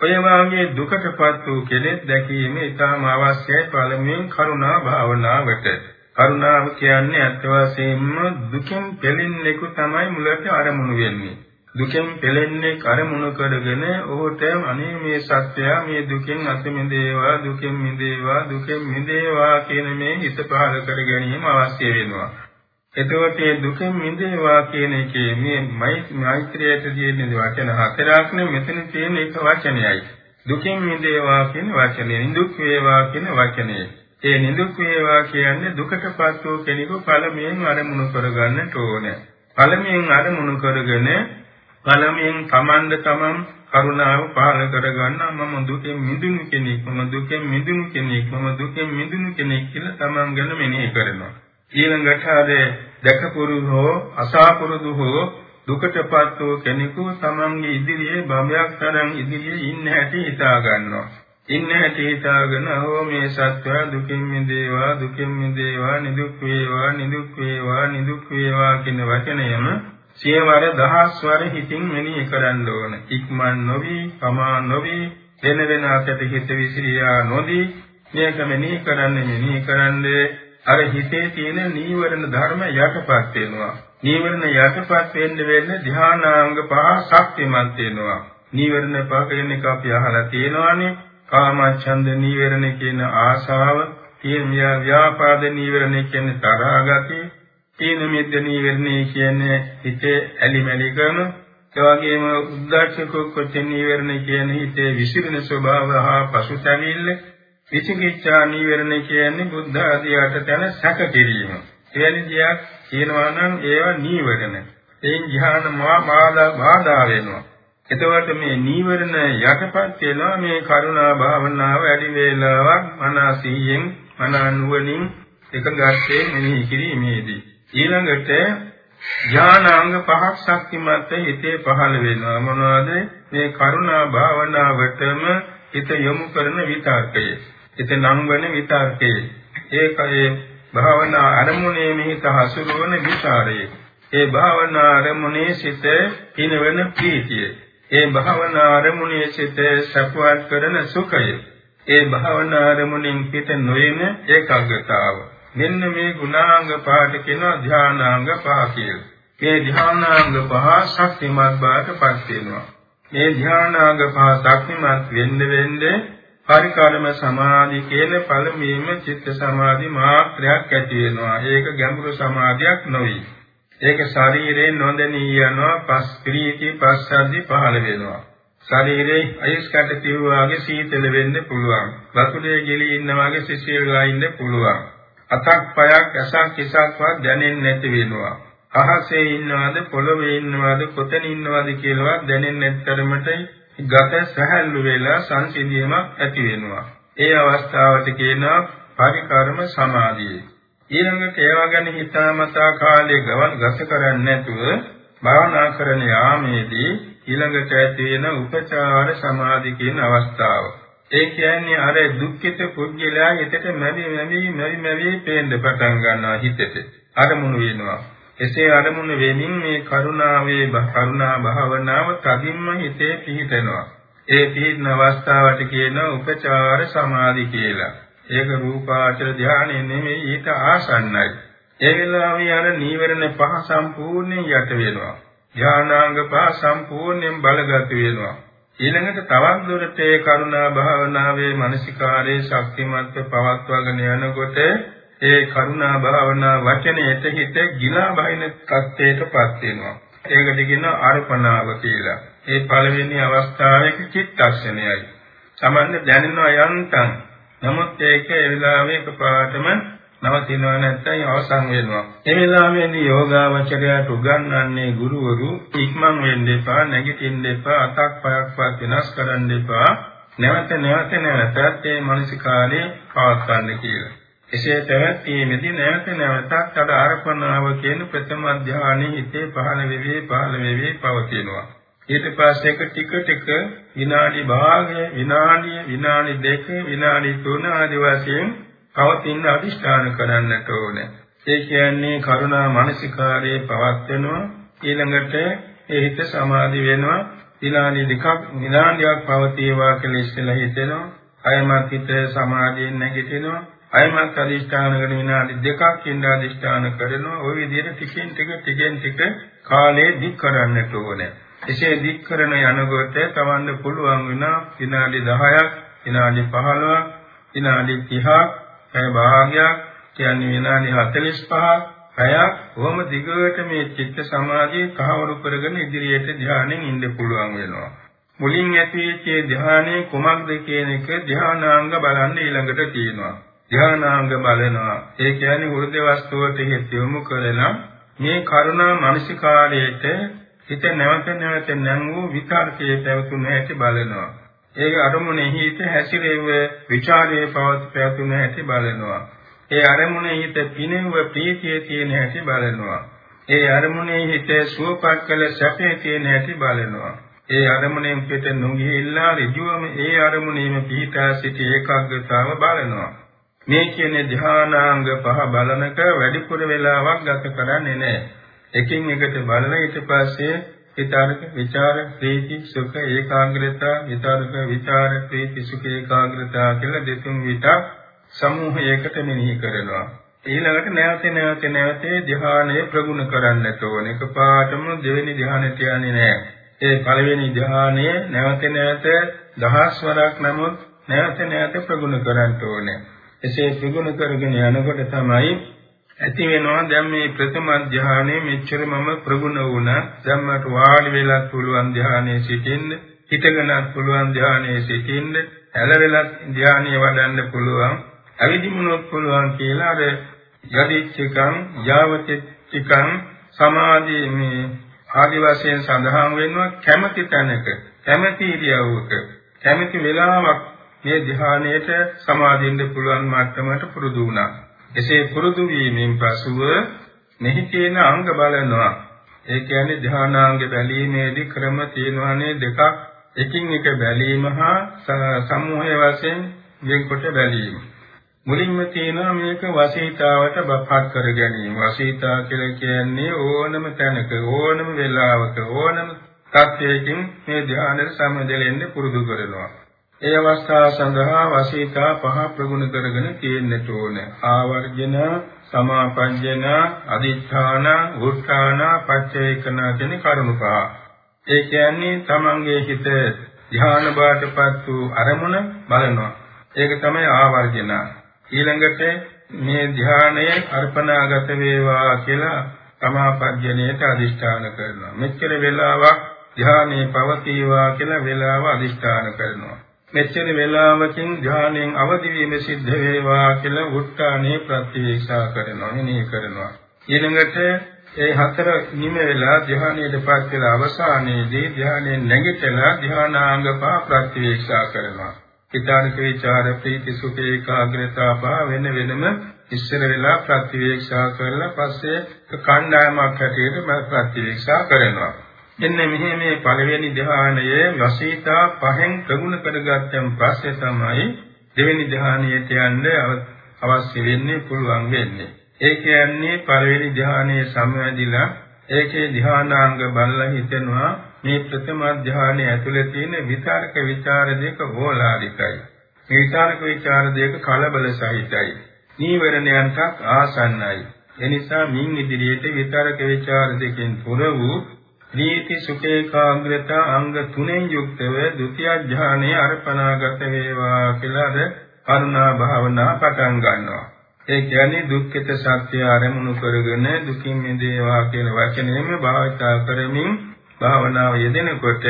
ඔය වාගේ දුකටපත් වූ කෙනෙක් දැකීම ඉතාම අවශ්‍යයි පළමුවෙන් කරුණා භාවනාවට. කරුණාව කියන්නේ අත් වශයෙන්ම දුකින් පෙළෙන්නෙකු තමයි මුලට අරමුණු වෙන්නේ. දුකෙන් පෙළෙන්නේ කරමුණු කරගෙන ඔහුට අනේ මේ සත්‍යය මේ දුකෙන් අත මිදේවා දුකෙන් මිදේවා දුකෙන් මිදේවා කියන මේ හිත පහල කර ගැනීම අවශ්‍ය වෙනවා. එතකොට මේ දුකෙන් මිදේවා කියන එකේ මේ මෛත්‍රියට තියෙන වචන හතරක් නේ මෙතන තියෙන එක වචනයයි. දුකෙන් මිදේවා කියන වචනේ නිදුක් වේවා කියන වචනේ. ඒ නිදුක් වේවා කියන්නේ දුකටපත් වූ කෙනෙකු පළමුවෙන් අරමුණු කරගන්නට ඕනේ. පළමුවෙන් අරමුණු කරගෙන පළමුවෙන් තමන්ද තමන් කරුණාව පහළ කරගන්න මම දුකෙන් මිදුණු කෙනෙක් මම දුකෙන් මිදුණු කෙනෙක් මම දුකෙන් මිදුණු කෙනෙක් කියලා තමන් ගැන මෙනෙහි කරනවා. ඊළඟට ආද දැකපුරුදු හෝ අසාපුරුදු හෝ දුකටපත් වූ කෙනෙකු තමන්ගේ ඉදිරියේ භවයක් තරම් ඉදිරියේ ඉන්න හැටි හිතා ගන්නවා. ඉන්න හැටි හිතාගෙන හෝ මේ සත්‍ය දුකින් මිදේවා දුකින් මිදේවා නිදුක් වේවා නිදුක් වේවා නිදුක් වේවා කියන වචනයම සියවර දහස්වර හිතින් මෙනෙහි කරන්න ඕන. ඉක්මන් නොවි, පමා නොවි, වෙන වෙන අතට හිත විසිරියා නොදී මේක මෙනෙහි කරන්නේ මෙනෙහි කරන්නේ අර හිතේ තියෙන නීවරණ ධර්ම යටපත් වෙනවා. නීවරණ යටපත් වෙන්න වෙන්න ධානාංග පහ ශක්තිමත් වෙනවා. නීවරණ පහ කියන එක අපි අහලා තියෙනවානේ. කාමච්ඡන්ද නීවරණ කියන ආශාව, කියන ව්‍යාපාද නීවරණ කියන තරහා ගතිය තීන මිද්ද නීවරණේ කියන්නේ හිතේ ඇලිමැලිකම ඒ වගේම උද්දච්ච කුච්ච නීවරණ කියන්නේ හිතේ විසිරෙන ස්වභාව හා පසුතැවිල්ල විචිකිච්ඡා නීවරණ කියන්නේ බුද්ධ ආදී අටතන සැක කිරීම. එවැනි දෙයක් කියනවා නම් ඒවා නීවරණ. එයින් ධ්‍යාන බාධා වෙනවා. එතකොට මේ නීවරණ යටපත් වෙනවා මේ කරුණා භාවනාව වැඩි වේලාවක් මනසියෙන් මන නුවණින් එකගත්තේ මෙනෙහි කිරීමේදී. ඊළඟට ඥානාංග පහක් ශක්තිමත් හිතේ පහළ වෙනවා. මොනවද? මේ කරුණා භාවනාවටම හිත යොමු කරන විතර්කය. හිත නංවන විතර්කය. ඒකයේ භාවනා අරමුණේ මිහිත හසුරුවන විචාරය. ඒ භාවනා අරමුණේ සිට පිනවන ප්‍රීතිය. ඒ භාවනා අරමුණේ සිට සපවත් කරන සුඛය. ඒ භාවනා අරමුණෙන් පිට නොයන ඒකාග්‍රතාව. මෙන්න මේ ගුණාංග පහට කියනවා ධානාංග පහ කියලා. මේ ධානාංග පහ ශක්තිමත් බවටපත් වෙනවා. මේ ධානාංග පහ ශක්තිමත් වෙන්න වෙන්නේ පරිකාරම සමාධි කියන පළමුවෙන්ම චිත්ත සමාධි මාත්‍රයක් ඇති වෙනවා. ඒක ගැඹුරු සමාධියක් නොවේ. ඒක ශරීරයෙන් නොදැනී යනවා පස් ප්‍රීති පස්සද්ධි පහළ වෙනවා. ශරීරයේ අයස්කට තියුවාගේ සීතල වෙන්න පුළුවන්. වතුරේ ගිලී ඉන්න වගේ සිසිල් ගා ඉන්න පුළුවන්. අතක් පයක් ඇසක් කිසක්වත් දැනෙන්නේ නැති වෙනවා. අහසේ ඉන්නවද පොළවේ ඉන්නවද කොතන ඉන්නවද කියලාවත් දැනෙන්නේ නැත්තරමට ගත සැහැල්ලු වෙලා සංසිඳීමක් ඇති වෙනවා. ඒ අවස්ථාවට කියනවා පරිකර්ම සමාධිය. ඊළඟට ඒවා ගැන හිතාමතා කාලය ගවන් ගත කරන්නේ නැතුව භාවනා කරන යාමේදී ඊළඟට ඇති වෙන උපචාර සමාධි කියන අවස්ථාව. ඒ කියන්නේ අර දුක්ඛිත පුද්ගලයා හිතට මැවි මැවි මැවි මැවි පේන්න පටන් ගන්නවා හිතට. අරමුණු වෙනවා. එසේ අරමුණු වෙමින් මේ කරුණාවේ කරුණා භාවනාව තදින්ම හිතේ පිහිටනවා. ඒ පිහිටන අවස්ථාවට කියන උපචාර සමාධි කියලා. ඒක රූපාචර ධානය නෙමෙයි ඊට ආසන්නයි. ඒ වෙලාවේ අර නීවරණ පහ සම්පූර්ණයෙන් යට වෙනවා. ධානාංග පහ සම්පූර්ණයෙන් බලගත වෙනවා. ඊළඟට තවත් දුරට ඒ කරුණා භාවනාවේ මානසිකාරයේ ශක්තිමත්ව පවත්වාගෙන යනකොට ඒ කරුණා භාවනා වචනයට හිත ගිලා බහින තත්ත්වයටපත් වෙනවා. ඒකට කියන අර්පණාව කියලා. ඒ පළවෙනි අවස්ථාවේ චිත්තක්ෂණයයි. සමන්න දැනෙනවා යන්තම්. නමුත් ඒක ඒ වෙලාවේ එකපාරටම නවතිනවා නැත්නම් අවසන් වෙනවා. මේ වෙලාවේදී යෝගාවචරයට උගන්වන්නේ ගුරුවරු ඉක්මන් වෙන්න එපා, නැගිටින්න එපා, අතක් පයක්වත් වෙනස් කරන්න එපා. නැවත නැවත නැවතත් මේ මානසිකාරේ පවත්වන්න කියලා. එසේ පැවැත්ීමේදී නැවත නැවතත් අර අර්පණාව කියන ප්‍රථම ධානයේ හිතේ පහළ වෙවි පහළ වෙවි පවතිනවා. ඊට පස්සේ ටික ටික විනාඩි භාගය විනාඩිය විනාඩි දෙක විනාඩි තුන ආදී වශයෙන් පවතින අදිෂ්ඨාන කරන්නට ඕනේ. ඒ කියන්නේ කරුණා මානසිකාරයේ පවත්වනවා. ඊළඟට ඒ හිත සමාධි වෙනවා. විනාඩි දෙකක් විනාඩියක් පවතිවා කියලා ඉස්සෙල්ලා හිතෙනවා. අයමත් හිත සමාධියෙන් නැගිටිනවා. අයමත් අදිෂ්ඨාන කරන විනාඩි දෙකක් ඉඳ අදිෂ්ඨාන කරනවා. ওই විදිහට ටිකෙන් ටික ටිකෙන් ටික කාලය දික් කරන්නට ඕනේ. එසේ දික් කරන යනකොට තවන්න පුළුවන් වෙන විනාඩි 10ක් විනාඩි 15ක් විනාඩි 30ක් පැය භාගයක් කියන්නේ විනාඩි 45ක් පැයක් කොහොම දිගට මේ චිත්ත සමාධිය කහවරු කරගෙන ඉදිරියට ධානයෙන් ඉන්න පුළුවන් වෙනවා. මුලින් ඇතිවෙච්ච ධානයේ කුමක්ද කියන එක ධානාංග බලන්න ඊළඟට තියෙනවා. ධානාංග බලනවා. ඒ කියන්නේ හෘද වස්තුවට හිත යොමු කරලා මේ කරුණා මානසිකාරයට හිත නැවත නැවත නැංගු විකාරකයේ පැවතුන හැටි බලනවා. ඒක අරමුණේ හිත හැසිරෙව ਵਿਚාරයේ පවත් පැතුන හැටි බලනවා. ඒ අරමුණේ හිත පිනෙව ප්‍රීතියේ තියෙන හැටි බලනවා. ඒ අරමුණේ හිත සුවපත් කළ සැපේ තියෙන හැටි බලනවා. ඒ අරමුණෙන් පිට නොගිහිල්ලා ඍජුවම ඒ අරමුණේම පිහිටා සිටි ඒකාග්‍රතාව බලනවා. මේ කියන්නේ ධානාංග පහ බලනක වැඩිපුර වේලාවක් ගත කරන්නේ නැහැ. එකින් එකට බලන ඊට පස්සේ විතරක විචාර ප්‍රීති සුඛ ඒකාග්‍රතා විතරක විචාර ප්‍රීති සුඛ ඒකාග්‍රතා කියලා දෙතුන් විට සමූහයකට මෙනෙහි කරනවා. ඊළඟට නැවත නැවත නැවත ධ්‍යානය ප්‍රගුණ කරන්නට ඕන. එකපාරටම දෙවෙනි ධ්‍යානෙට යන්නේ නැහැ. ඒ පළවෙනි ධ්‍යානය නැවත නැවත දහස් වරක් නමුත් නැවත නැවත ප්‍රගුණ කරන්න ඕනේ. එසේ ප්‍රගුණ කරගෙන යනකොට තමයි ඇති වෙනවා. දැන් මේ ප්‍රථම ධානයේ මෙච්චර මම ප්‍රගුණ වුණා. දැන් මට වාඩි වෙලා පුළුවන් ධානයේ සිටින්න හිතගෙනත් පුළුවන් ධානයේ සිටින්න ඇලවෙලත් ධානයේ වඩන්න පුළුවන් අවිදිමුණොත් පුළුවන් කියලා අර යදිච්චකම් යාවතිච්චකම් සමාධි මේ ආදි වශයෙන් සඳහන් වෙනවා කැමැති තැනක කැමැති ඉරියව්වක කැමැති වෙලාවක් මේ ධානයේට සමාදින්න පුළුවන් මට්ටමට පුරුදු වුණා. එසේ පුරුදු වීමෙන් පසුව මෙහි තියෙන අංග බලනවා. ඒ කියන්නේ ධානාංග බැලීමේදී ක්‍රම තියෙනවානේ දෙකක්. එකින් එක බැලීම හා සමූහය වශයෙන් වෙන්කොට බැලීම. මුලින්ම තියෙනවා මේක වසීතාවට බපත් කර ගැනීම. වසීතා කියලා කියන්නේ ඕනම තැනක ඕනම වෙලාවක ඕනම තත්යකින් මේ ධානයට සමදෙලෙන්න පුරුදු කරනවා. ඒ අවස්ථාව සඳහා වශීතා පහ ප්‍රගුණ කරගෙන තියෙන්නට ඕන. ආවර්ජන, සමාපජ්ජන, අදිඨාන, උත්ථාන, පච්චේකන කියන කරුණු පහ. ඒ කියන්නේ තමන්ගේ හිත ධ්‍යාන බාටපත් වූ අරමුණ බලනවා. ඒක තමයි ආවර්ජන. ඊළඟට මේ ධ්‍යානයේ අර්පණාගත වේවා කියලා සමාපජ්ජනයට අදිෂ්ඨාන කරනවා. මෙච්චර වෙලාවක් ධ්‍යානයේ පවතිවා කියලා වෙලාව අදිෂ්ඨාන කරනවා. මෙච්චර වේලාවකින් ධානයෙන් අවදි වීම සිද්ධ වේවා කියලා උත්තානේ ප්‍රතිවේක්ෂා කරනවා මෙනෙහි කරනවා ඊළඟට ඒ හතර නිම වෙලා ධ්‍යානයටපත් වෙලා අවසානයේදී ධ්‍යානයෙන් නැගිටලා ධ්‍යානාංග පහ ප්‍රතිවේක්ෂා කරනවා. ඊතානික විචාර ප්‍රීති සුඛ ඒකාග්‍රතාව වෙන වෙනම ඉස්සර වෙලා ප්‍රතිවේක්ෂා කරලා පස්සේ කණ්ඩායමක් හැටියට ප්‍රතිවේක්ෂා කරනවා. එන්න මෙහි මේ පළවෙනි ධ්‍යානය වසීතා පහෙන් ප්‍රගුණ කරගත්තන් පස්සේ තමයි දෙවෙනි ධ්‍යානයට යන්න අවශ්‍ය වෙන්නේ පුළුවන් වෙන්නේ. ඒ කියන්නේ පළවෙනි ධ්‍යානයේ සමවැදිලා ඒකේ ධ්‍යානාංග බලලා හිතනවා මේ ප්‍රථම ධ්‍යානයේ ඇතුලේ තියෙන විචාරක ਵਿਚාර දෙක ඕලාරිකයි. මේ විචාරක ਵਿਚාර දෙක කලබල සහිතයි. නීවරණයන්ට ආසන්නයි. එනිසා මින් ඉදිරියට විචාරක ਵਿਚාර දෙකෙන් තොර වූ ප්‍රීති සුඛ ඒකාග්‍රතා අංග තුනෙන් යුක්තව ဒုတိ ය ඥානයේ අර්පණාගත වේවා කියලා අද කරුණා භාවනා පටන් ගන්නවා. ඒ කියන්නේ දුක්ඛිත සත්‍ය අරමුණු කරගෙන දුකින් මිදේවා කියන වචනයම භාවිතා කරමින් භාවනාව යෙදෙනකොට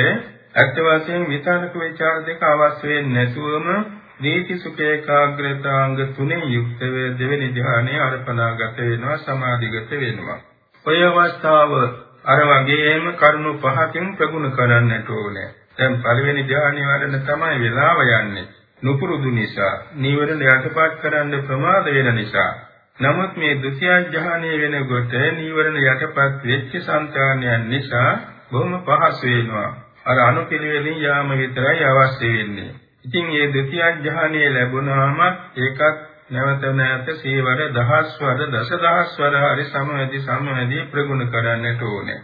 ඇත්ත වශයෙන් විතරක ਵਿਚාර දෙක අවශ්‍ය වෙන්නේ නැතුවම දීති සුඛ ඒකාග්‍රතාංග තුනේ යුක්ත වේ දෙවෙනි ධ්‍යානයේ අර්පණාගත වෙනවා සමාධිගත වෙනවා. ඔය අවස්ථාව අර වගේම කරුණු පහකින් ප්‍රගුණ කරන්නට ඕනේ. දැන් පළවෙනි ධ්‍යානෙ වඩන තමයි වෙලාව යන්නේ. නුපුරුදු නිසා, නීවරණ යටපත් කරන්න ප්‍රමාද වෙන නිසා. නමුත් මේ ဒုတိ ය ධ්‍යානෙ වෙනකොට නීවරණ යටපත් වෙච්ච සංකාණයන් නිසා බොහොම පහසු වෙනවා. අර අනුපිළිවෙලින් යාම විතරයි අවශ්‍ය වෙන්නේ. ඉතින් මේ ဒုတိ ය ධ්‍යානෙ ලැබුණාම ඒකත් නැවත නැවත සීවර දහස්වර දසදහස්වර හරි සමවැදි සමවැදි ප්‍රගුණ කරන්නට ඕනේ.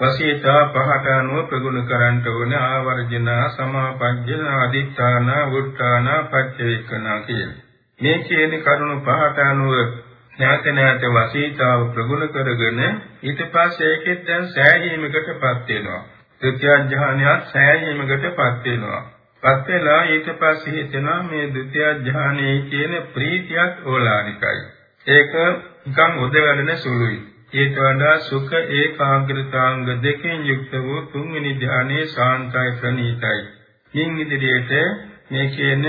වසීතා පහට අනුව ප්‍රගුණ කරන්නට ඕනේ ආවර්ජන සමාපජ්ජන අදිත්‍යාන වුත්තාන පච්චේකන කියන. මේ කියන කරුණු පහට අනුව නැවත නැවත වසීතාව ප්‍රගුණ කරගෙන ඊට පස්සේ ඒකෙත් දැන් සෑහීමකටපත් වෙනවා. ත්‍ෘත්‍ය ඥානයත් සෑහීමකටපත් වෙනවා. පත් වෙලා ඊට පස්සේ හිතෙනවා මේ ဒုတိ ය ඥානයේ කියන ප්‍රීතියක් ඕලානිකයි. ඒක නිකන් උදවැඩෙන සුළුයි. ඊට වඩා සුඛ ඒකාග්‍රතාංග දෙකෙන් යුක්ත වූ තුන්වෙනි ධානයේ සාන්තයි ප්‍රණීතයි. මින් ඉදිරියට මේ කියන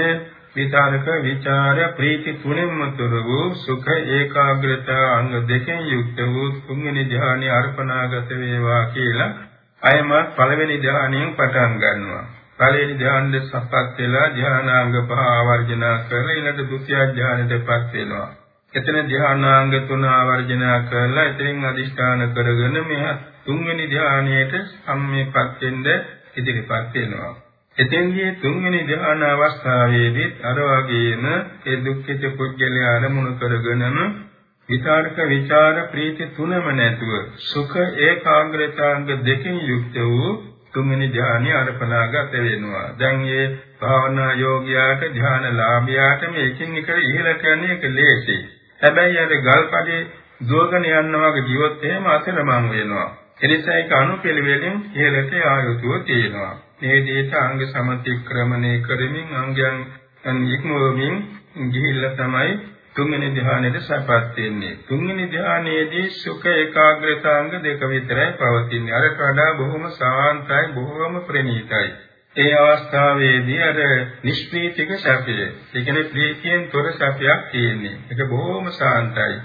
විචාරක විචාර ප්‍රීති තුනෙන්ම තොර වූ සුඛ ඒකාග්‍රතා අංග දෙකෙන් යුක්ත වූ තුන්වෙනි ධානයේ අර්පණාගත වේවා කියලා අයමත් පළවෙනි ධානයෙන් පටන් ගන්නවා. පළවෙනි ධ්‍යානෙ සප්පත් වෙලා ධ්‍යානාංග පහ ආවර්ජනා කරලා ඊළඟ ဒုတိ ය ධ්‍යානෙටපත් වෙනවා. එතන ධ්‍යානාංග තුන ආවර්ජනා කරලා එතනින් අදිෂ්ඨාන කරගෙන මෙහා තුන්වෙනි ධ්‍යානයට සම්මේපත් වෙන්න ඉදිරිපත් වෙනවා. එතෙන්දී තුන්වෙනි ධ්‍යාන අවස්ථාවේදී අර වගේම ඒ දුක්ඛිත පුද්ගලයා අරමුණු කරගෙනම විචාරක විචාර ප්‍රීති තුනම නැතුව සුඛ ඒකාග්‍රතාංග දෙකෙන් යුක්ත වූ තුන්වෙනි ධ්‍යානෙ අර්පණාගත වෙනවා. දැන් මේ භාවනා යෝගියාට ධ්‍යාන ලාභියාට මේකින් එක ඉහළට යන්නේ ඒක ලේසි. හැබැයි අර ගල්පඩේ දුවගෙන යනවා වගේ ජීවත් එහෙම අසලමං වෙනවා. එනිසා ඒක අනුපිළිවෙලින් ඉහළට ආයුතුව තියෙනවා. මේ විදිහට අංග සමතික්‍රමණය කරමින් අංගයන් ඉක්මවමින් ගිහිල්ලා තමයි තුන්වෙනි ධ්‍යානෙට සපත් වෙන්නේ. තුන්වෙනි ධ්‍යානයේදී සුඛ ඒකාග්‍රතාංග දෙක විතරයි පවතින්නේ. අරට වඩා බොහොම සාන්තයි, බොහොම ප්‍රණීතයි. ඒ අවස්ථාවේදී අර නිෂ්ප්‍රීතික සැපය. ඒ කියන්නේ ප්‍රීතියෙන් තොර සැපයක් තියෙන්නේ. ඒක බොහොම සාන්තයි.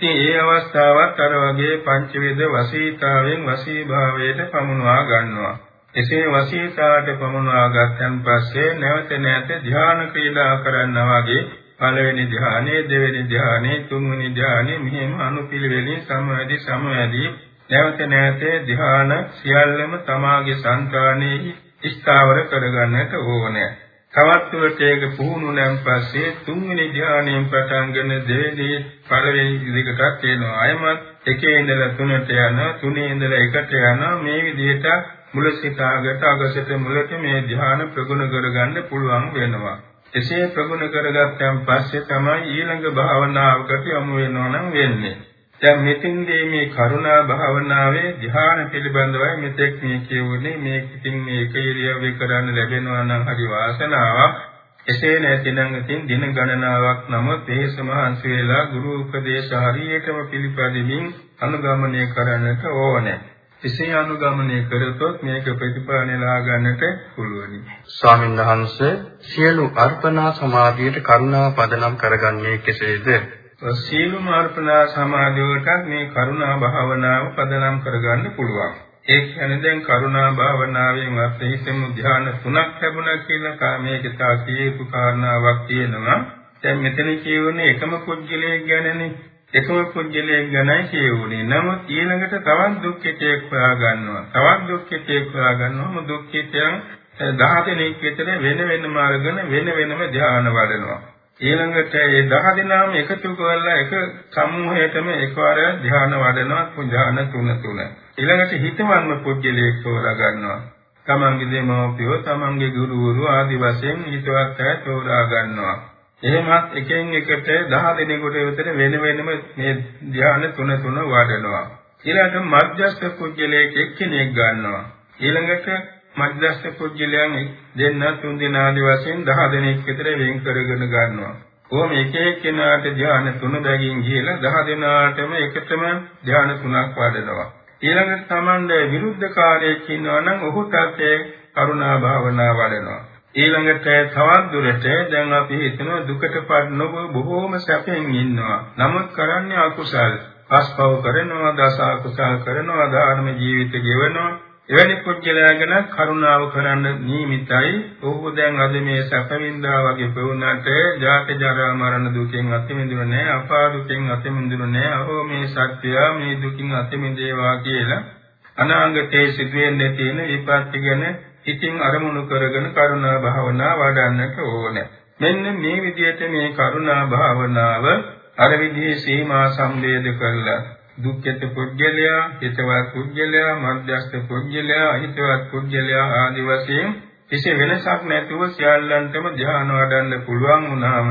ඉතින් ඒ අවස්ථාවත් අර වගේ පංචවේද වසීතාවෙන් වසීභාවයට පමුණවා ගන්නවා. එසේ වසීතාවට පමුණවා ගත්තන් පස්සේ නැවත නැවත ධ්‍යාන ක්‍රීඩා කරනවා වගේ පළවෙනි ධ්‍යානයේ දෙවෙනි ධ්‍යානයේ තුන්වෙනි ධ්‍යානයේ මෙහෙම අනුපිළිවෙලින් සමවැදි සමවැදි නැවත නැවත ධ්‍යාන සියල්ලම තමාගේ සංකාණයේ ස්ථාවර කරගන්නට ඕනේ. තවත් දුරට ඒක පුහුණු නම් පස්සේ තුන්වෙනි ධ්‍යානයෙන් පටන්ගෙන දෙවෙනි පළවෙනි දිගටත් එනවා. අයමත් එකේ ඉඳලා තුනට යනවා, තුනේ ඉඳලා එකට යනවා. මේ විදිහට මුල සිතාගට අගසට මුලට මේ ධ්‍යාන ප්‍රගුණ කරගන්න පුළුවන් වෙනවා. එසේ ප්‍රගුණ කරගත්තන් පස්සේ තමයි ඊළඟ භාවනාවකට යමු වෙනවා නම් වෙන්නේ. දැන් මෙතින්දී මේ කරුණා භාවනාවේ ධ්‍යාන පිළිබඳවයි මෙතෙක් මේ කියුනේ මේක ඉතින් මේක ඉරියව්වේ කරන්න ලැබෙනවා නම් හරි වාසනාවක්. එසේ නැතිනම් ඉතින් දින ගණනාවක් නමුත් ඒ සමහන්සි වෙලා ගුරු උපදේශ හරියටම පිළිපදිමින් අනුගමනය කරන්නට ඕනේ. එසේ අනුගමනය කරතොත් මේක ප්‍රතිඵල ලා ගන්නට පුළුවනි. ස්වාමීන් වහන්සේ සියලු අර්පණා සමාධියට කරුණා පදනම් කරගන්නේ කෙසේද? සීලු මාර්පණා සමාධියටත් මේ කරුණා භාවනාව පදනම් කරගන්න පුළුවන්. ඒ කියන්නේ දැන් කරුණා භාවනාවෙන් අපි හිතමු ධ්‍යාන තුනක් ලැබුණා කියලා කාමයේ තා කියපු කාරණාවක් තියෙනවා. දැන් මෙතන කියවන්නේ එකම කුජලයේ ගැනනේ. එකම කුජලයේ ගැනයි කියවුනේ. නමුත් ඊළඟට තවත් දුක්ඛිතයක් හොයා ගන්නවා. තවත් දුක්ඛිතයක් හොයා ගන්නවම දුක්ඛිතයන් 10 දෙනෙක් විතර වෙන වෙනම අරගෙන වෙන වෙනම ධ්‍යාන වඩනවා. ඊළඟට ඒ 10 දෙනාම එකතු කරලා එක සමූහයටම එකවර ධ්‍යාන වඩනවා ධ්‍යාන තුන තුන. ඊළඟට හිතවන්ම පුජ්‍යලයක් තෝරා ගන්නවා. තමන්ගේ දෙමව්පියෝ තමන්ගේ ගුරුවරු ආදි වශයෙන් හිතවත් අය තෝරා ගන්නවා. එහෙමත් එකෙන් එකට 10 දෙනෙකුට විතර වෙන වෙනම මේ ධ්‍යාන තුන තුන වඩනවා. ඊළඟට මධ්‍යස්ථ පුජ්‍යලයක එක්කෙනෙක් ගන්නවා. ඊළඟට මධ්‍යස්ථ පුජ්‍යලයන් දෙන්න තුන් දෙනාදී වශයෙන් 10 දෙනෙක් විතර වෙන් කරගෙන ගන්නවා. කොහොම එක එක්කෙනාට ධ්‍යාන තුන බැගින් ගිහලා 10 දෙනාටම එකටම ධ්‍යාන තුනක් වඩනවා. ඊළඟට Tamande විරුද්ධකාරයෙක් ඉන්නවා නම් ඔහුටත් ඒ කරුණා භාවනා වඩනවා. ඊළඟට තවත් දුරට දැන් අපි හිතන දුකටපත් නොව බොහෝම සැපෙන් ඉන්නවා. නමුත් කරන්නේ අකුසල්. පස්පව කරනවා, දස අකුසල් කරනවා, ධර්ම ජීවිත ගෙවනවා. එවැනි පුද්ගලයා ගැන කරුණාව කරන්න නියමිතයි. ඔහු දැන් අද මේ සැපවින්දා වගේ පෙවුනට ජාත ජරා මරණ දුකෙන් අත මිදුනේ නැහැ, අපා දුකෙන් අත මිදුනේ නැහැ. අහෝ මේ සත්‍යය මේ දුකින් අත මිදේවා කියලා අනාගතයේ සිදුවෙන්න තියෙන විපත්ති ගැන ඉතින් අරමුණු කරගෙන කරුණා භාවනා වඩන්නට ඕනේ. මෙන්න මේ විදිහට මේ කරුණා භාවනාව අර විදිහේ සීමා සම්වේද කරලා දුක්ඛිත පුජ්‍යලයා, හිතවත් පුජ්‍යලයා, මධ්‍යස්ථ පුජ්‍යලයා, අහිතවත් පුජ්‍යලයා ආදි වශයෙන් කිසි වෙනසක් නැතුව සියල්ලන්ටම ධ්‍යාන වඩන්න පුළුවන් වුණාම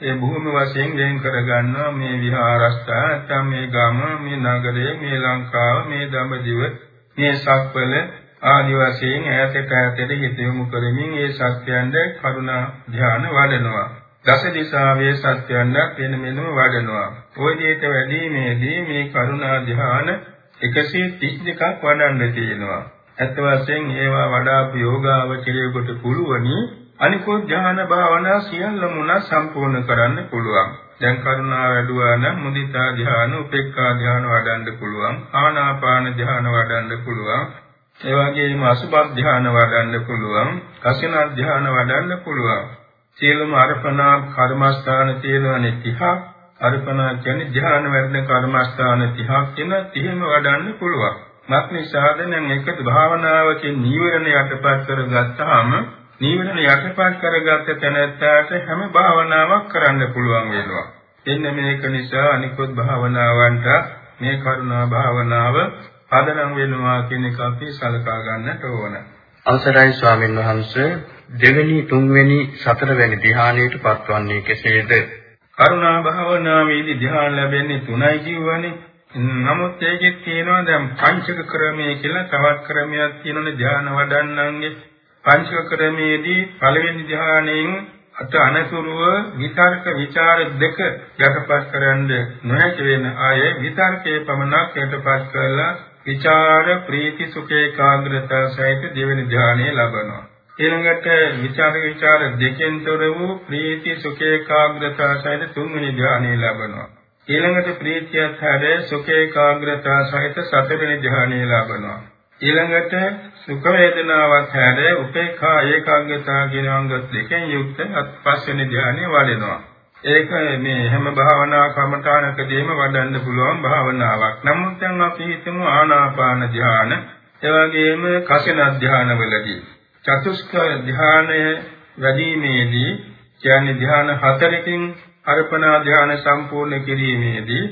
ඒ භූමි වශයෙන් වෙන් කරගන්නවා මේ විහාරස්ථාන නැත්නම් මේ ගම, මේ නගරය, මේ ලංකාව, මේ දඹදිව, මේ සක්වල ආදි වශයෙන් ඈතට ඈතට හිත යොමු කරමින් ඒ සත්‍යයන්ද කරුණා ධ්‍යාන වඩනවා. දස දිසාවේ සත්‍යයන්ට වෙන මෙන්නම වඩනවා. ওই දෙයට වැඩිමේදී මේ කරුණා ධ්‍යාන 132ක් වඩන්න තියෙනවා. ඇත්ත වශයෙන් ඒවා වඩාපු යෝගාවචරයෙකුට පුළුවනි අනිකෝ ධ්‍යාන භාවනා සියල්ලම උනා සම්පූර්ණ කරන්න පුළුවන්. දැන් කරුණා වැඩුවා නම් මුදිතා ධ්‍යාන, උපේක්ඛා ධ්‍යාන වඩන්න පුළුවන්. ආනාපාන ධ්‍යාන වඩන්න පුළුවන්. ඒ වගේම අසුභ ධ්‍යාන වඩන්න පුළුවන්. කසින ධ්‍යාන වඩන්න පුළුවන්. සියලුම අර්පණා කර්මස්ථාන තියෙනවනේ 30ක් අර්පණා කියන්නේ ධ්‍යාන වැඩන කර්මස්ථාන 30ක් කියන 30ම වඩන්න පුළුවන්. මක්නිසාද නම් එකද භාවනාවකින් නීවරණ යටපත් කරගත්තාම නීවරණ යටපත් කරගත්ත තැනැත්තාට හැම භාවනාවක් කරන්න පුළුවන් වෙනවා. එන්න මේක නිසා අනිකුත් භාවනාවන්ට මේ කරුණා භාවනාව පදනම් වෙනවා කියන එක අපි සලකා ගන්නට ඕන. අවසරයි ස්වාමීන් වහන්සේ දෙවෙනි තුන්වෙනි සතරවෙනි ධ්‍යානයට පත්වන්නේ කෙසේද? කරුණා භාවනාවේදී ධ්‍යාන ලැබෙන්නේ තුනයි කියවනේ. නමුත් ඒකෙත් තියෙනවා දැන් පංචක ක්‍රමයේ කියලා තවත් ක්‍රමයක් තියෙනනේ ධ්‍යාන වඩන්නන්ගේ. පංචක ක්‍රමයේදී පළවෙනි ධ්‍යානයෙන් අත අනතුරුව විතර්ක ਵਿਚාර දෙක යටපත් කරන්න නොහැකි වෙන අය විතර්කයේ පමණක් යටපත් කරලා විචාර ප්‍රීති සුඛ ඒකාග්‍රතාව සහිත දෙවෙනි ධ්‍යානය ලබනවා. ඊළඟට විචාර විචාර දෙකෙන් තොර වූ ප්‍රීති සුඛ ඒකාග්‍රතාව සහිත තුන්වෙනි ධ්‍යානය ලබනවා. ඊළඟට ප්‍රීතියත් හැර සුඛ ඒකාග්‍රතාව සහිත සතරවෙනි ධ්‍යානය ලබනවා. ඊළඟට සුඛ වේදනාවත් හැර උපේක්ඛා ඒකාග්‍රතාව කියන අංග දෙකෙන් යුක්ත පස්වෙනි ධ්‍යානය වඩනවා. ඒක මේ හැම භාවනා කමඨානකදීම වඩන්න පුළුවන් භාවනාවක්. නමුත් දැන් අපි හිතමු ආනාපාන ධ්‍යාන, ඒ වගේම කසින ධ්‍යානවලදී චතුස්ක ධ්‍යානය වැඩිමේදී කියන්නේ ධ්‍යාන හතරකින් අර්පණා ධ්‍යාන සම්පූර්ණ කිරීමේදී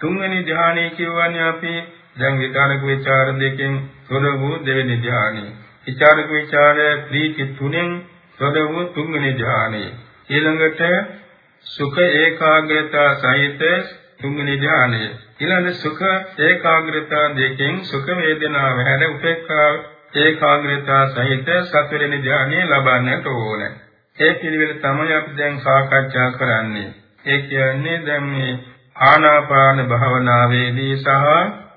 තුන්වෙනි ධ්‍යානය කියවන්නේ අපි දැන් විචාරක විචාර දෙකෙන් තොර වූ දෙවෙනි ධ්‍යානය. විචාරක විචාර ප්‍රීති තුනෙන් තොර වූ තුන්වෙනි ධ්‍යානය. ඊළඟට සුඛ ඒකාග්‍රතාව සහිත තුන්වෙනි ධ්‍යානය. ඊළඟ සුඛ ඒකාග්‍රතාව දෙකෙන් සුඛ වේදනාව හැර උපේක්ඛා ඒකාග්‍රතාව සහිත සතරෙනි ධ්‍යානය ලබන්නට ඕන. ඒ පිළිවෙල තමයි අපි දැන් සාකච්ඡා කරන්නේ. ඒ කියන්නේ දැන් මේ ආනාපාන භාවනාවේදී සහ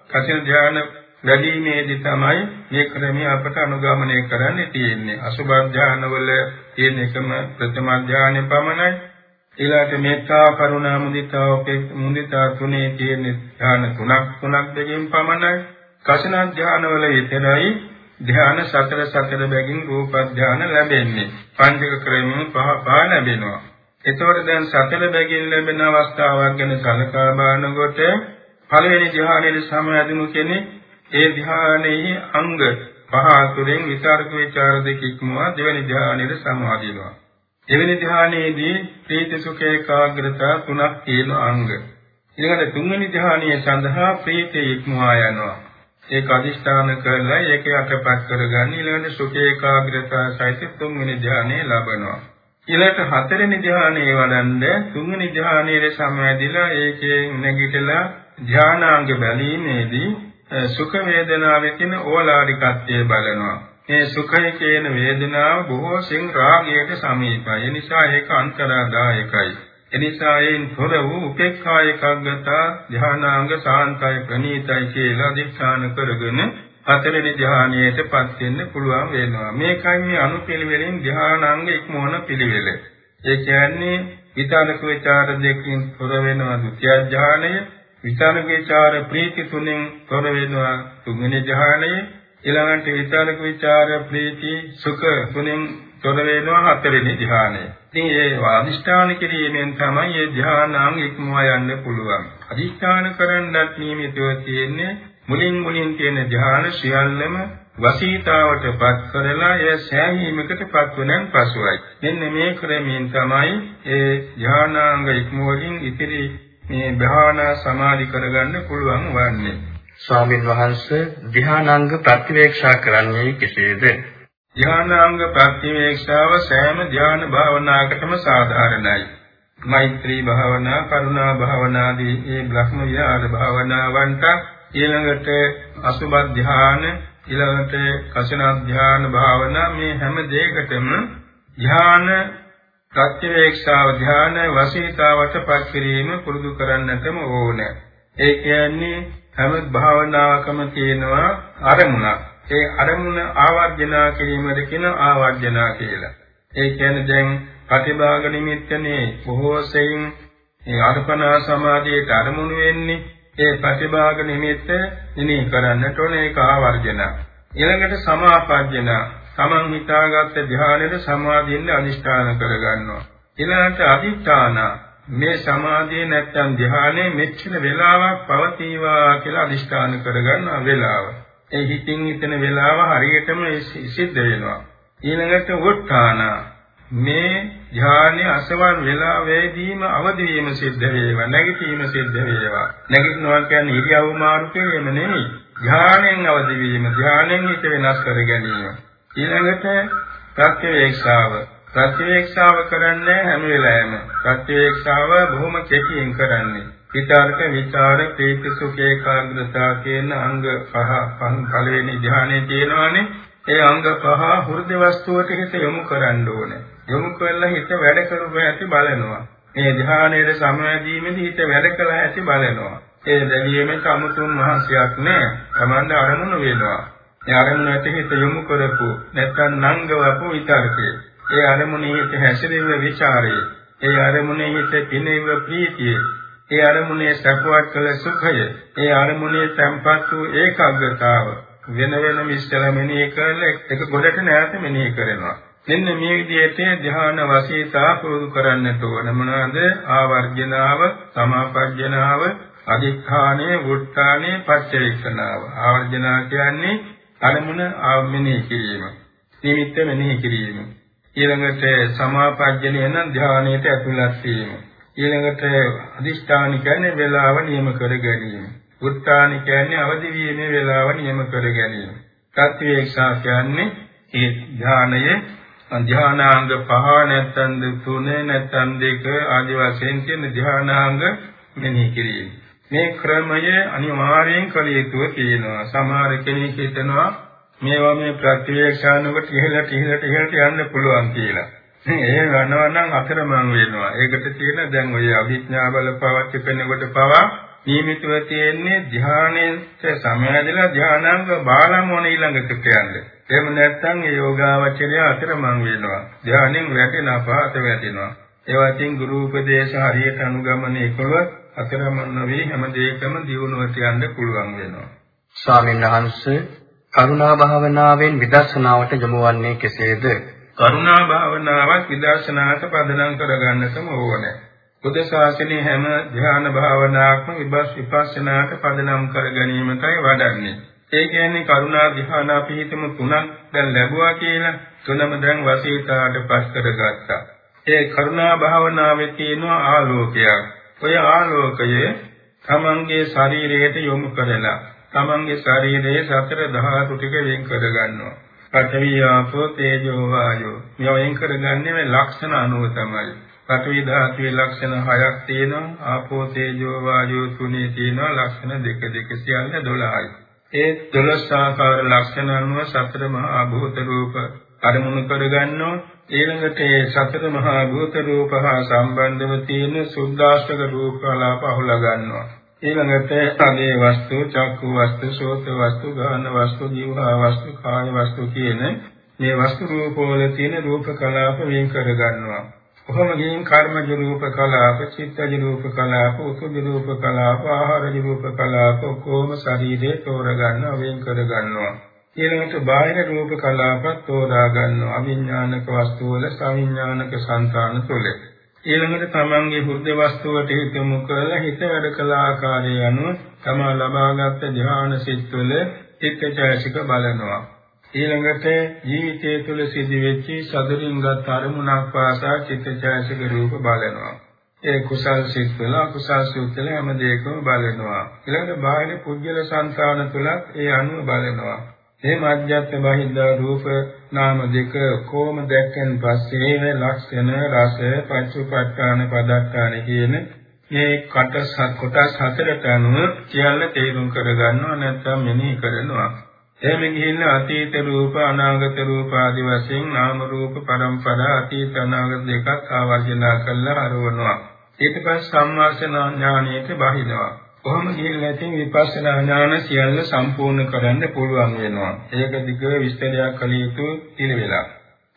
කසින ධ්‍යාන වැඩිීමේදී තමයි මේ ක්‍රමය අපට අනුගමනය කරන්න තියෙන්නේ. අසුභ ධ්‍යානවල තියෙන එකම ප්‍රථම ධ්‍යානෙ පමණයි. ඊළාට මෙත්තා කරුණා මුදිතා මුදිතා තුනේ තියෙන ධ්‍යාන තුනක් තුනක් දෙකෙන් පමණයි. කසින ධ්‍යානවල විතරයි ධ්‍යාන සතර සතර බැගින් රූප ධ්‍යාන ලැබෙන්නේ. පංචක ක්‍රමයෙන් පහ පහ ලැබෙනවා. එතකොට දැන් සතර බැගින් ලැබෙන අවස්ථාවක් ගැන සලකා බලනකොට පළවෙනි ධ්‍යානයේ සමයදිනු කෙනෙක් ඒ ධ්‍යානයේ අංග පහ අතුරෙන් විචාරක විචාර දෙක ඉක්මවා දෙවෙනි ධ්‍යානයේ සමාදිනවා. දෙවෙනි ධ්‍යානයේදී ප්‍රීති සුඛ ඒකාග්‍රතා තුනක් තියෙන අංග. ඊළඟට තුන්වෙනි ධ්‍යානයේ සඳහා ප්‍රීතිය ඉක්මවා යනවා. ඒක අදිෂ්ඨාන කරලා ඒක යටපත් කරගන්න ඊළඟට සුඛ ඒකාග්‍රතාව සහිත තුන්වෙනි ධ්‍යානය ලබනවා. ඊළඟට හතරවෙනි ධ්‍යානයේ වඩන්න තුන්වෙනි ධ්‍යානයේ සමවැදිලා ඒකේ නැගිටලා ධ්‍යානාංග බැලීමේදී සුඛ වේදනාවේ තියෙන ඕලාරිකත්වය බලනවා. මේ සුඛය කියන වේදනාව බොහෝ සිං රාගයට සමීපයි. ඒ නිසා ඒක අන්තරාදායකයි. එනිසා ඒන් තොර වූ උපේක්ඛා එකග්ගතා ධානාංග සාන්තය ප්‍රණීතයි කියලා අධිෂ්ඨාන කරගෙන හතරෙනි ධානයටපත් වෙන්න පුළුවන් වෙනවා. මේකයි මේ අනුපිළිවෙලින් ධානාංග ඉක්මවන පිළිවෙල. ඒ කියන්නේ විචාරක විචාර දෙකකින් තොර වෙනවා ဒုတိ ය ධානය, විචාරක විචාර ප්‍රීති තුනෙන් තොර වෙනවා තුන්වෙනි ධානය, ඊළඟට විචාරක විචාර ප්‍රීති සුඛ තුනෙන් තොර වෙනවා හතරෙනි ධානය. ඉතින් ඒ අදිෂ්ඨාන කිරීමෙන් තමයි මේ ධානාංග ඉක්මවා යන්න පුළුවන්. අදිෂ්ඨාන කරන්නත් නියමිතව තියෙන්නේ මුලින් මුලින් තියෙන ධාන සියල්ලම වසීතාවටපත් කරලා එය සෑහීමකටපත් වනන් පසුයි. මෙන්න මේ ක්‍රමයෙන් තමයි ඒ ධානාංග ඉක්මවලින් ඉතිරි මේ භාවනා සමාධි කරගන්න පුළුවන් වන්නේ. ස්වාමින් වහන්සේ ධානාංග ප්‍රතිවේක්ෂා කරන්නේ කෙසේද? ධානාංග ප්‍රතිවේක්ෂාව සෑම ධාන භාවනාවකටම සාධාරණයි. මෛත්‍රී භාවනා, කරුණා භාවනාදී මේ බ්‍රහ්ම විහාර භාවනාවන්ට ඊළඟට අසුබ ධාන, ඊළඟට කසින ධාන භාවනා මේ හැම දෙයකටම ධාන ප්‍රතිවේක්ෂාව ධාන වශීතාවට පත් කිරීම පුරුදු කරන්නටම ඕන. ඒ කියන්නේ හැම භාවනාවකම තියෙනවා අරමුණක්. ඒ අරමුණ ආවර්ජනා කිරීමද කියන ආවර්ජනා කියලා. ඒ කියන්නේ දැන් ප්‍රතිභාග නිමිත්තනේ බොහෝ සෙයින් ඒ අර්පණා සමාධියට අරමුණු වෙන්නේ. ඒ ප්‍රතිභාග නිමිත්ත නිනී කරන්නට ඕන ඒක ආවර්ජන. ඊළඟට සමාපජ්ජන තමන් හිතාගත්ත ධානයේ සමාධියෙන් අනිෂ්ඨාන කරගන්නවා. ඊළඟට අදිඨාන මේ සමාධිය නැත්තම් ධානයේ මෙච්චර වෙලාවක් පවතිවා කියලා අදිෂ්ඨාන කරගන්න වෙලාව. ඒ හිතින් හිතන වෙලාව හරියටම සිද්ධ වෙනවා. ඊළඟට උත්තාන මේ ඥානෙ අසවල් වෙලාවේදීම අවදි වීම සිද්ධ වේවා නැගිටීම සිද්ධ වේවා. නැගිටිනවා කියන්නේ ඉරියව් මාරු කිරීම නෙමෙයි. ඥාණයෙන් අවදි වීම ඥාණයෙන් හිත වෙනස් කර ගැනීම. ඊළඟට ප්‍රත්‍යවේක්ෂාව. ප්‍රත්‍යවේක්ෂාව කරන්නේ හැම වෙලාවෙම. ප්‍රත්‍යවේක්ෂාව බොහොම කෙටියෙන් කරන්නේ. විචාරක විචාර ප්‍රීති සුඛ ඒකාග්‍රතාව කියන අංග පහ පළවෙනි ධ්‍යානයේ තියෙනවානේ. ඒ අංග පහ හෘද වස්තුවට හිත යොමු කරන්න ඕනේ. යොමු කරලා හිත වැඩ කරුව ඇති බලනවා. මේ ධ්‍යානයේ සමවැදීමේදී හිත වැඩ කළ ඇති බලනවා. ඒ දැලීමේ කමුතුන් මහසයක් නෑ. තමන්ද අරමුණු වෙනවා. ඒ අරමුණට හිත යොමු කරපු නැත්නම් නංගවපු විචාරකේ ඒ අරමුණේ හිත හැසිරෙව විචාරේ ඒ අරමුණේ හිත පිනෙව ප්‍රීතිය ඒ අරමුණේ සැපවත් කළ සුඛය, ඒ අරමුණේ සම්පත් වූ ඒකාග්‍රතාව වෙන වෙන මිශ්‍ර මෙනෙහි කරලා එක ගොඩට නැවත මෙනෙහි කරනවා. මෙන්න මේ විදිහට ධ්‍යාන වශීතා පුරුදු කරන්නට ඕන මොනවාද? ආවර්ජනාව, සමාපජ්ජනාව, අධිඨානේ, වුත්තානේ, පච්චේක්ෂනාව. ආවර්ජනා කියන්නේ අරමුණ ආමෙනෙහි කිරීම. නිමිත්ත මෙනෙහි කිරීම. ඊළඟට සමාපජ්ජනය නම් ධ්‍යානයට ඇතුළත් වීම. ඊළඟට අදිෂ්ඨාන කියන්නේ වේලාව නියම කර ගැනීම. උත්තාන කියන්නේ අවදි වීමේ වේලාව නියම කර ගැනීම. සත්‍යේක්ෂා කියන්නේ ඒ ධානයේ ධානාංග පහ නැත්නම් තුන නැත්නම් දෙක ආදි වශයෙන් තියෙන ධානාංග මෙනෙහි කිරීම. මේ ක්‍රමය අනිවාර්යෙන් කළ යුතුව තියෙනවා. සමහර කෙනෙක් හිතනවා මේවා මේ ප්‍රතිවේක්ෂානුකට ඉහළට ඉහළට ඉහළට යන්න පුළුවන් කියලා. ඒ ගන්නවා නම් අතරමං වෙනවා. ඒකට තියෙන දැන් ඔය අභිඥා බල පවත් පෙනෙකොට පවා නියමිතව තියෙන්නේ ධානයෙන්ට සමයදලා ධානාංග බාලම මොන ඊළඟට කියන්නේ. එහෙම නැත්නම් ඒ යෝගාවචරය අතරමං වෙනවා. ධානයෙන් වැටෙන පහත වැටෙනවා. ඒවටින් ගුරු උපදේශ හරියට අනුගමනය කළොත් අතරමං නොවේ හැම දෙයකම දියුණුවට යන්න පුළුවන් වෙනවා. ස්වාමීන් වහන්සේ කරුණා භාවනාවෙන් විදර්ශනාවට යොමු වන්නේ කෙසේද? කරුණා භාවනාවත් විදර්ශනාවට පදනම් කරගන්නටම ඕනේ. බුද්ධ ශාසනයේ හැම ධ්‍යාන භාවනාවක්ම විපස්සනාට පදනම් කර ගැනීමටයි වඩන්නේ. ඒ කියන්නේ කරුණා ධ්‍යාන අපි හිතමු තුනක් දැන් ලැබුවා කියලා තුනම දැන් වසීතාට පස් කරගත්තා. ඒ කරුණා භාවනාවේ තියෙන ආලෝකයක්. ඔය ආලෝකය තමන්ගේ ශරීරයට යොමු කරලා තමන්ගේ ශරීරයේ සතර ධාතු ටික වෙන් කර ගන්නවා. පඨවි ආපෝ තේජෝ වායෝ. මේවා වෙන් කරගන්නේ මේ ලක්ෂණ අනුව තමයි. පඨවි ධාතුවේ ලක්ෂණ හයක් තියෙනවා. ආපෝ තේජෝ වායෝ තුනේ තියෙනවා. ලක්ෂණ දෙක දෙක සියල්ල 12යි. ඒ 12 ආකාර ලක්ෂණ අනුව සතර මහා භූත රූප අරමුණු කරගන්නවා. ඊළඟට ඒ සතර මහා භූත රූප හා සම්බන්ධව තියෙන සුද්ධාෂ්ටක රූප කලාප අහුලා ගන්නවා. ඊළඟට අගේ වස්තු, චක්කු වස්තු, සෝත වස්තු, ගාන වස්තු, ජීවහා වස්තු, කාය වස්තු කියන මේ වස්තු රූප වල තියෙන රූප කලාප වෙන් කර ගන්නවා. කොහොම ගින් කර්මජ රූප කලාප, චිත්තජ රූප කලාප, උතුජ රූප කලාප, ආහාරජ රූප කලාප කොහොම ශරීරේ තෝර ගන්නවා, වෙන් කර ගන්නවා. ඊළඟට බාහිර රූප කලාපත් තෝරා ගන්නවා අවිඥානික වස්තු වල සවිඥානික సంతාන තුල ඊළඟට තමන්ගේ හෘද වස්තුවට හිත යොමු කරලා හිත වැඩ කළ ආකාරය අනුව තමා ලබාගත් ධ්‍යාන සිත්වල චිත්තචෛසික බලනවා. ඊළඟට ජීවිතය තුළ සිදුවෙච්ච සදරින්ගත් අරමුණක් වාසා චිත්තචෛසික රූප බලනවා. ඒ කුසල් සිත්වල අකුසල් සිත්වල හැම දෙයකම බලනවා. ඊළඟට බාහිර පුද්ගල සංස්කාර තුලත් ඒ අනුව බලනවා. මේ මධ්‍යස්ථ බහිද්ද රූප නාම දෙක කොම දැක්කන් පස්සේ මේ ලක්ෂණ රස පංචඋපට්ඨාන පදත්තාන කියන මේ කොටස් කොටස් හතරට අනුව සියල්ල තේරුම් කරගන්නවා නැත්නම් මෙනෙහි කරනවා. එහෙම ගිහින් අතීත රූප අනාගත රූප ආදි වශයෙන් නාම රූප පරම්පරා අතීත අනාගත දෙකක් ආවර්ජනා කරලා හරවනවා. ඊට පස්සේ සම්මාසන ඥානයට බහිනවා. කොහොම ගිහිල්ලා ඉතින් විපස්සනා ඥාන සියල්ල සම්පූර්ණ කරන්න පුළුවන් වෙනවා. ඒක දිග විස්තරයක් කළ යුතු පිළිවෙලක්.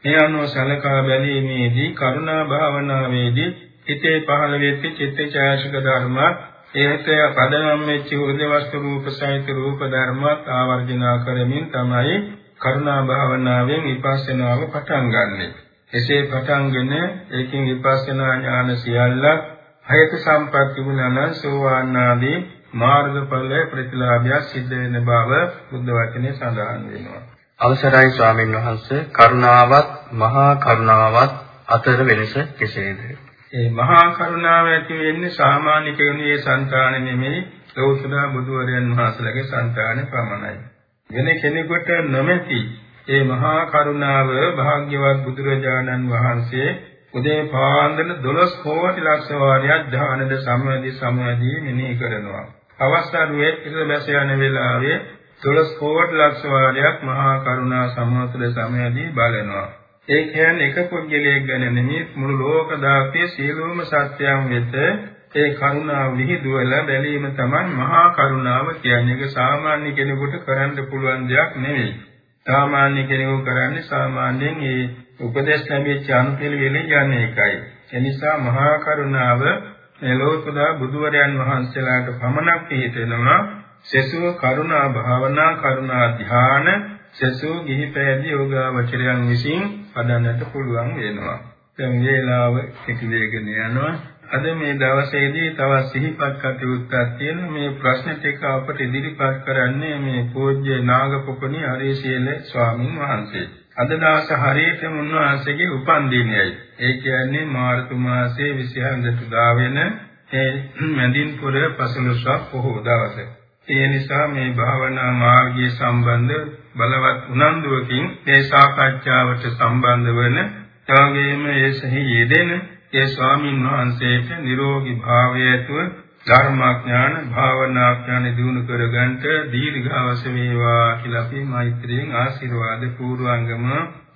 මේ අනුව සලකා බැලීමේදී කරුණා භාවනාවේදී හිතේ පහළ වෙච්ච චිත්තචෛතසික ධර්ම ඒකට පදනම් වෙච්ච හෘද වස්තු රූප සහිත රූප ධර්මත් ආවර්ජනා කරමින් තමයි කරුණා භාවනාවෙන් විපස්සනාව පටන් ගන්නෙ. එසේ පටන්ගෙන ඒකෙන් විපස්සනා ඥාන සියල්ලක් හයක සම්පත් තිබුණානම් සෝවාන් ආදී මාර්ගඵල ප්‍රතිලාභය සිද්ධ වෙන බව බුද්ධ වචනේ සඳහන් වෙනවා. අවසරයි ස්වාමීන් වහන්ස කරුණාවත් මහා කරුණාවත් අතර වෙනස කෙසේද? ඒ මහා කරුණාව ඇති වෙන්නේ සාමාන්‍ය කෙනෙකුගේ సంతාන නෙමෙයි ලෞතර බුදුරයන් වහන්සේලාගේ సంతාන පමණයි. වෙන කෙනෙකුට නොමැති ඒ මහා කරුණාව භාග්‍යවත් බුදුරජාණන් වහන්සේ උදේ පාන්දර 12 කෝටි ලක්ෂ වාරයක් ධානද සමවැදි සමවැදි මෙනෙහි කරනවා. අවස්ථාවේ ඉර බැස යන වෙලාවේ 12 කෝටි ලක්ෂ වාරයක් මහා කරුණා සමවතුල සමවැදි බලනවා. ඒ කියන්නේ එක පුද්ගලයෙක් ගැන නෙමෙයි මුළු ලෝක ධාතයේ සියලුම සත්‍යයන් වෙත ඒ කරුණාව විහිදුවල බැලීම තමයි මහා කරුණාව කියන්නේ. ඒක සාමාන්‍ය කෙනෙකුට කරන්න පුළුවන් දෙයක් නෙවෙයි. සාමාන්‍ය කෙනෙකු කරන්නේ සාමාන්‍යයෙන් ඒ උපදේශ ලැබෙච්ච අනුපිළිවෙලින් යන්නේ ඒකයි. ඒ නිසා මහා කරුණාව මෙලෝකදා බුදුවරයන් වහන්සේලාට පමණක් පිහිටෙනවා. සසුව කරුණා භාවනා කරුණා ධ්‍යාන සසුව ගිහි පැවිදි යෝගාවචරයන් විසින් පදන්නට පුළුවන් වෙනවා. දැන් වේලාව කෙටි වේගන යනවා. අද මේ දවසේදී තවත් සිහිපත් කටයුත්තක් තියෙන මේ ප්‍රශ්න ටික අපට ඉදිරිපත් කරන්නේ මේ පූජ්‍ය නාගපොකුණි හරිශීල ස්වාමින් වහන්සේ. අද දවස හරියටම උන්වහන්සේගේ උපන්දිනයයි. ඒ කියන්නේ මාර්තු මාසයේ 26 වෙනිදා වෙන ඒ මැදින්පුර පසළොස්වක පොහොව දවස. ඒ නිසා මේ භාවනා මාර්ගයේ සම්බන්ධ බලවත් උනන්දුවකින් මේ සාකච්ඡාවට සම්බන්ධ වන එවැගේම ඒ සහි යෙදෙන ඒ ස්වාමින් වහන්සේට නිරෝගී භාවය ඇතුව ධර්මාඥාන භාවනාඥාන දිනු කරගන්නට දීර්ඝාස වේවා කියලා අපි මෛත්‍රියෙන් ආශිර්වාද පූර්වංගම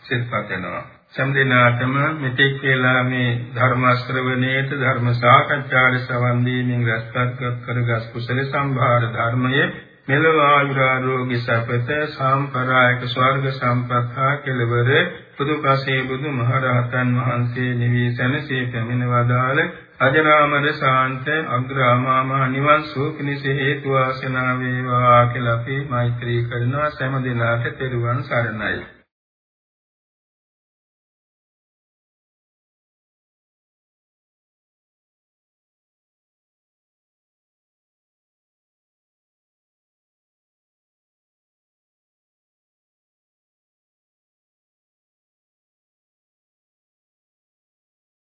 සිතපත් වෙනවා. සම්දේනාතම මෙතෙක් කියලා මේ ධර්ම ශ්‍රවණේට ධර්ම සාකච්ඡාට සවන් දීමෙන් රැස්පත් කරගත් කුසල සම්භාර ධර්මයේ මෙලව ආයුරාරෝග්‍ය සපත සම්ප්‍රායක ස්වර්ග සම්පත්තා කෙලවර පුදුකසේ බුදු මහරහතන් වහන්සේ නිවී සැනසී පැමිණ වදාළ අජරාමර ශාන්ත අග්‍රාමාම නිවන් සුව පිණිස හේතු වාසනා වේවා කියලා අපි මෛත්‍රී කරනවා. සෑම දිනකට තෙරුවන් සරණයි.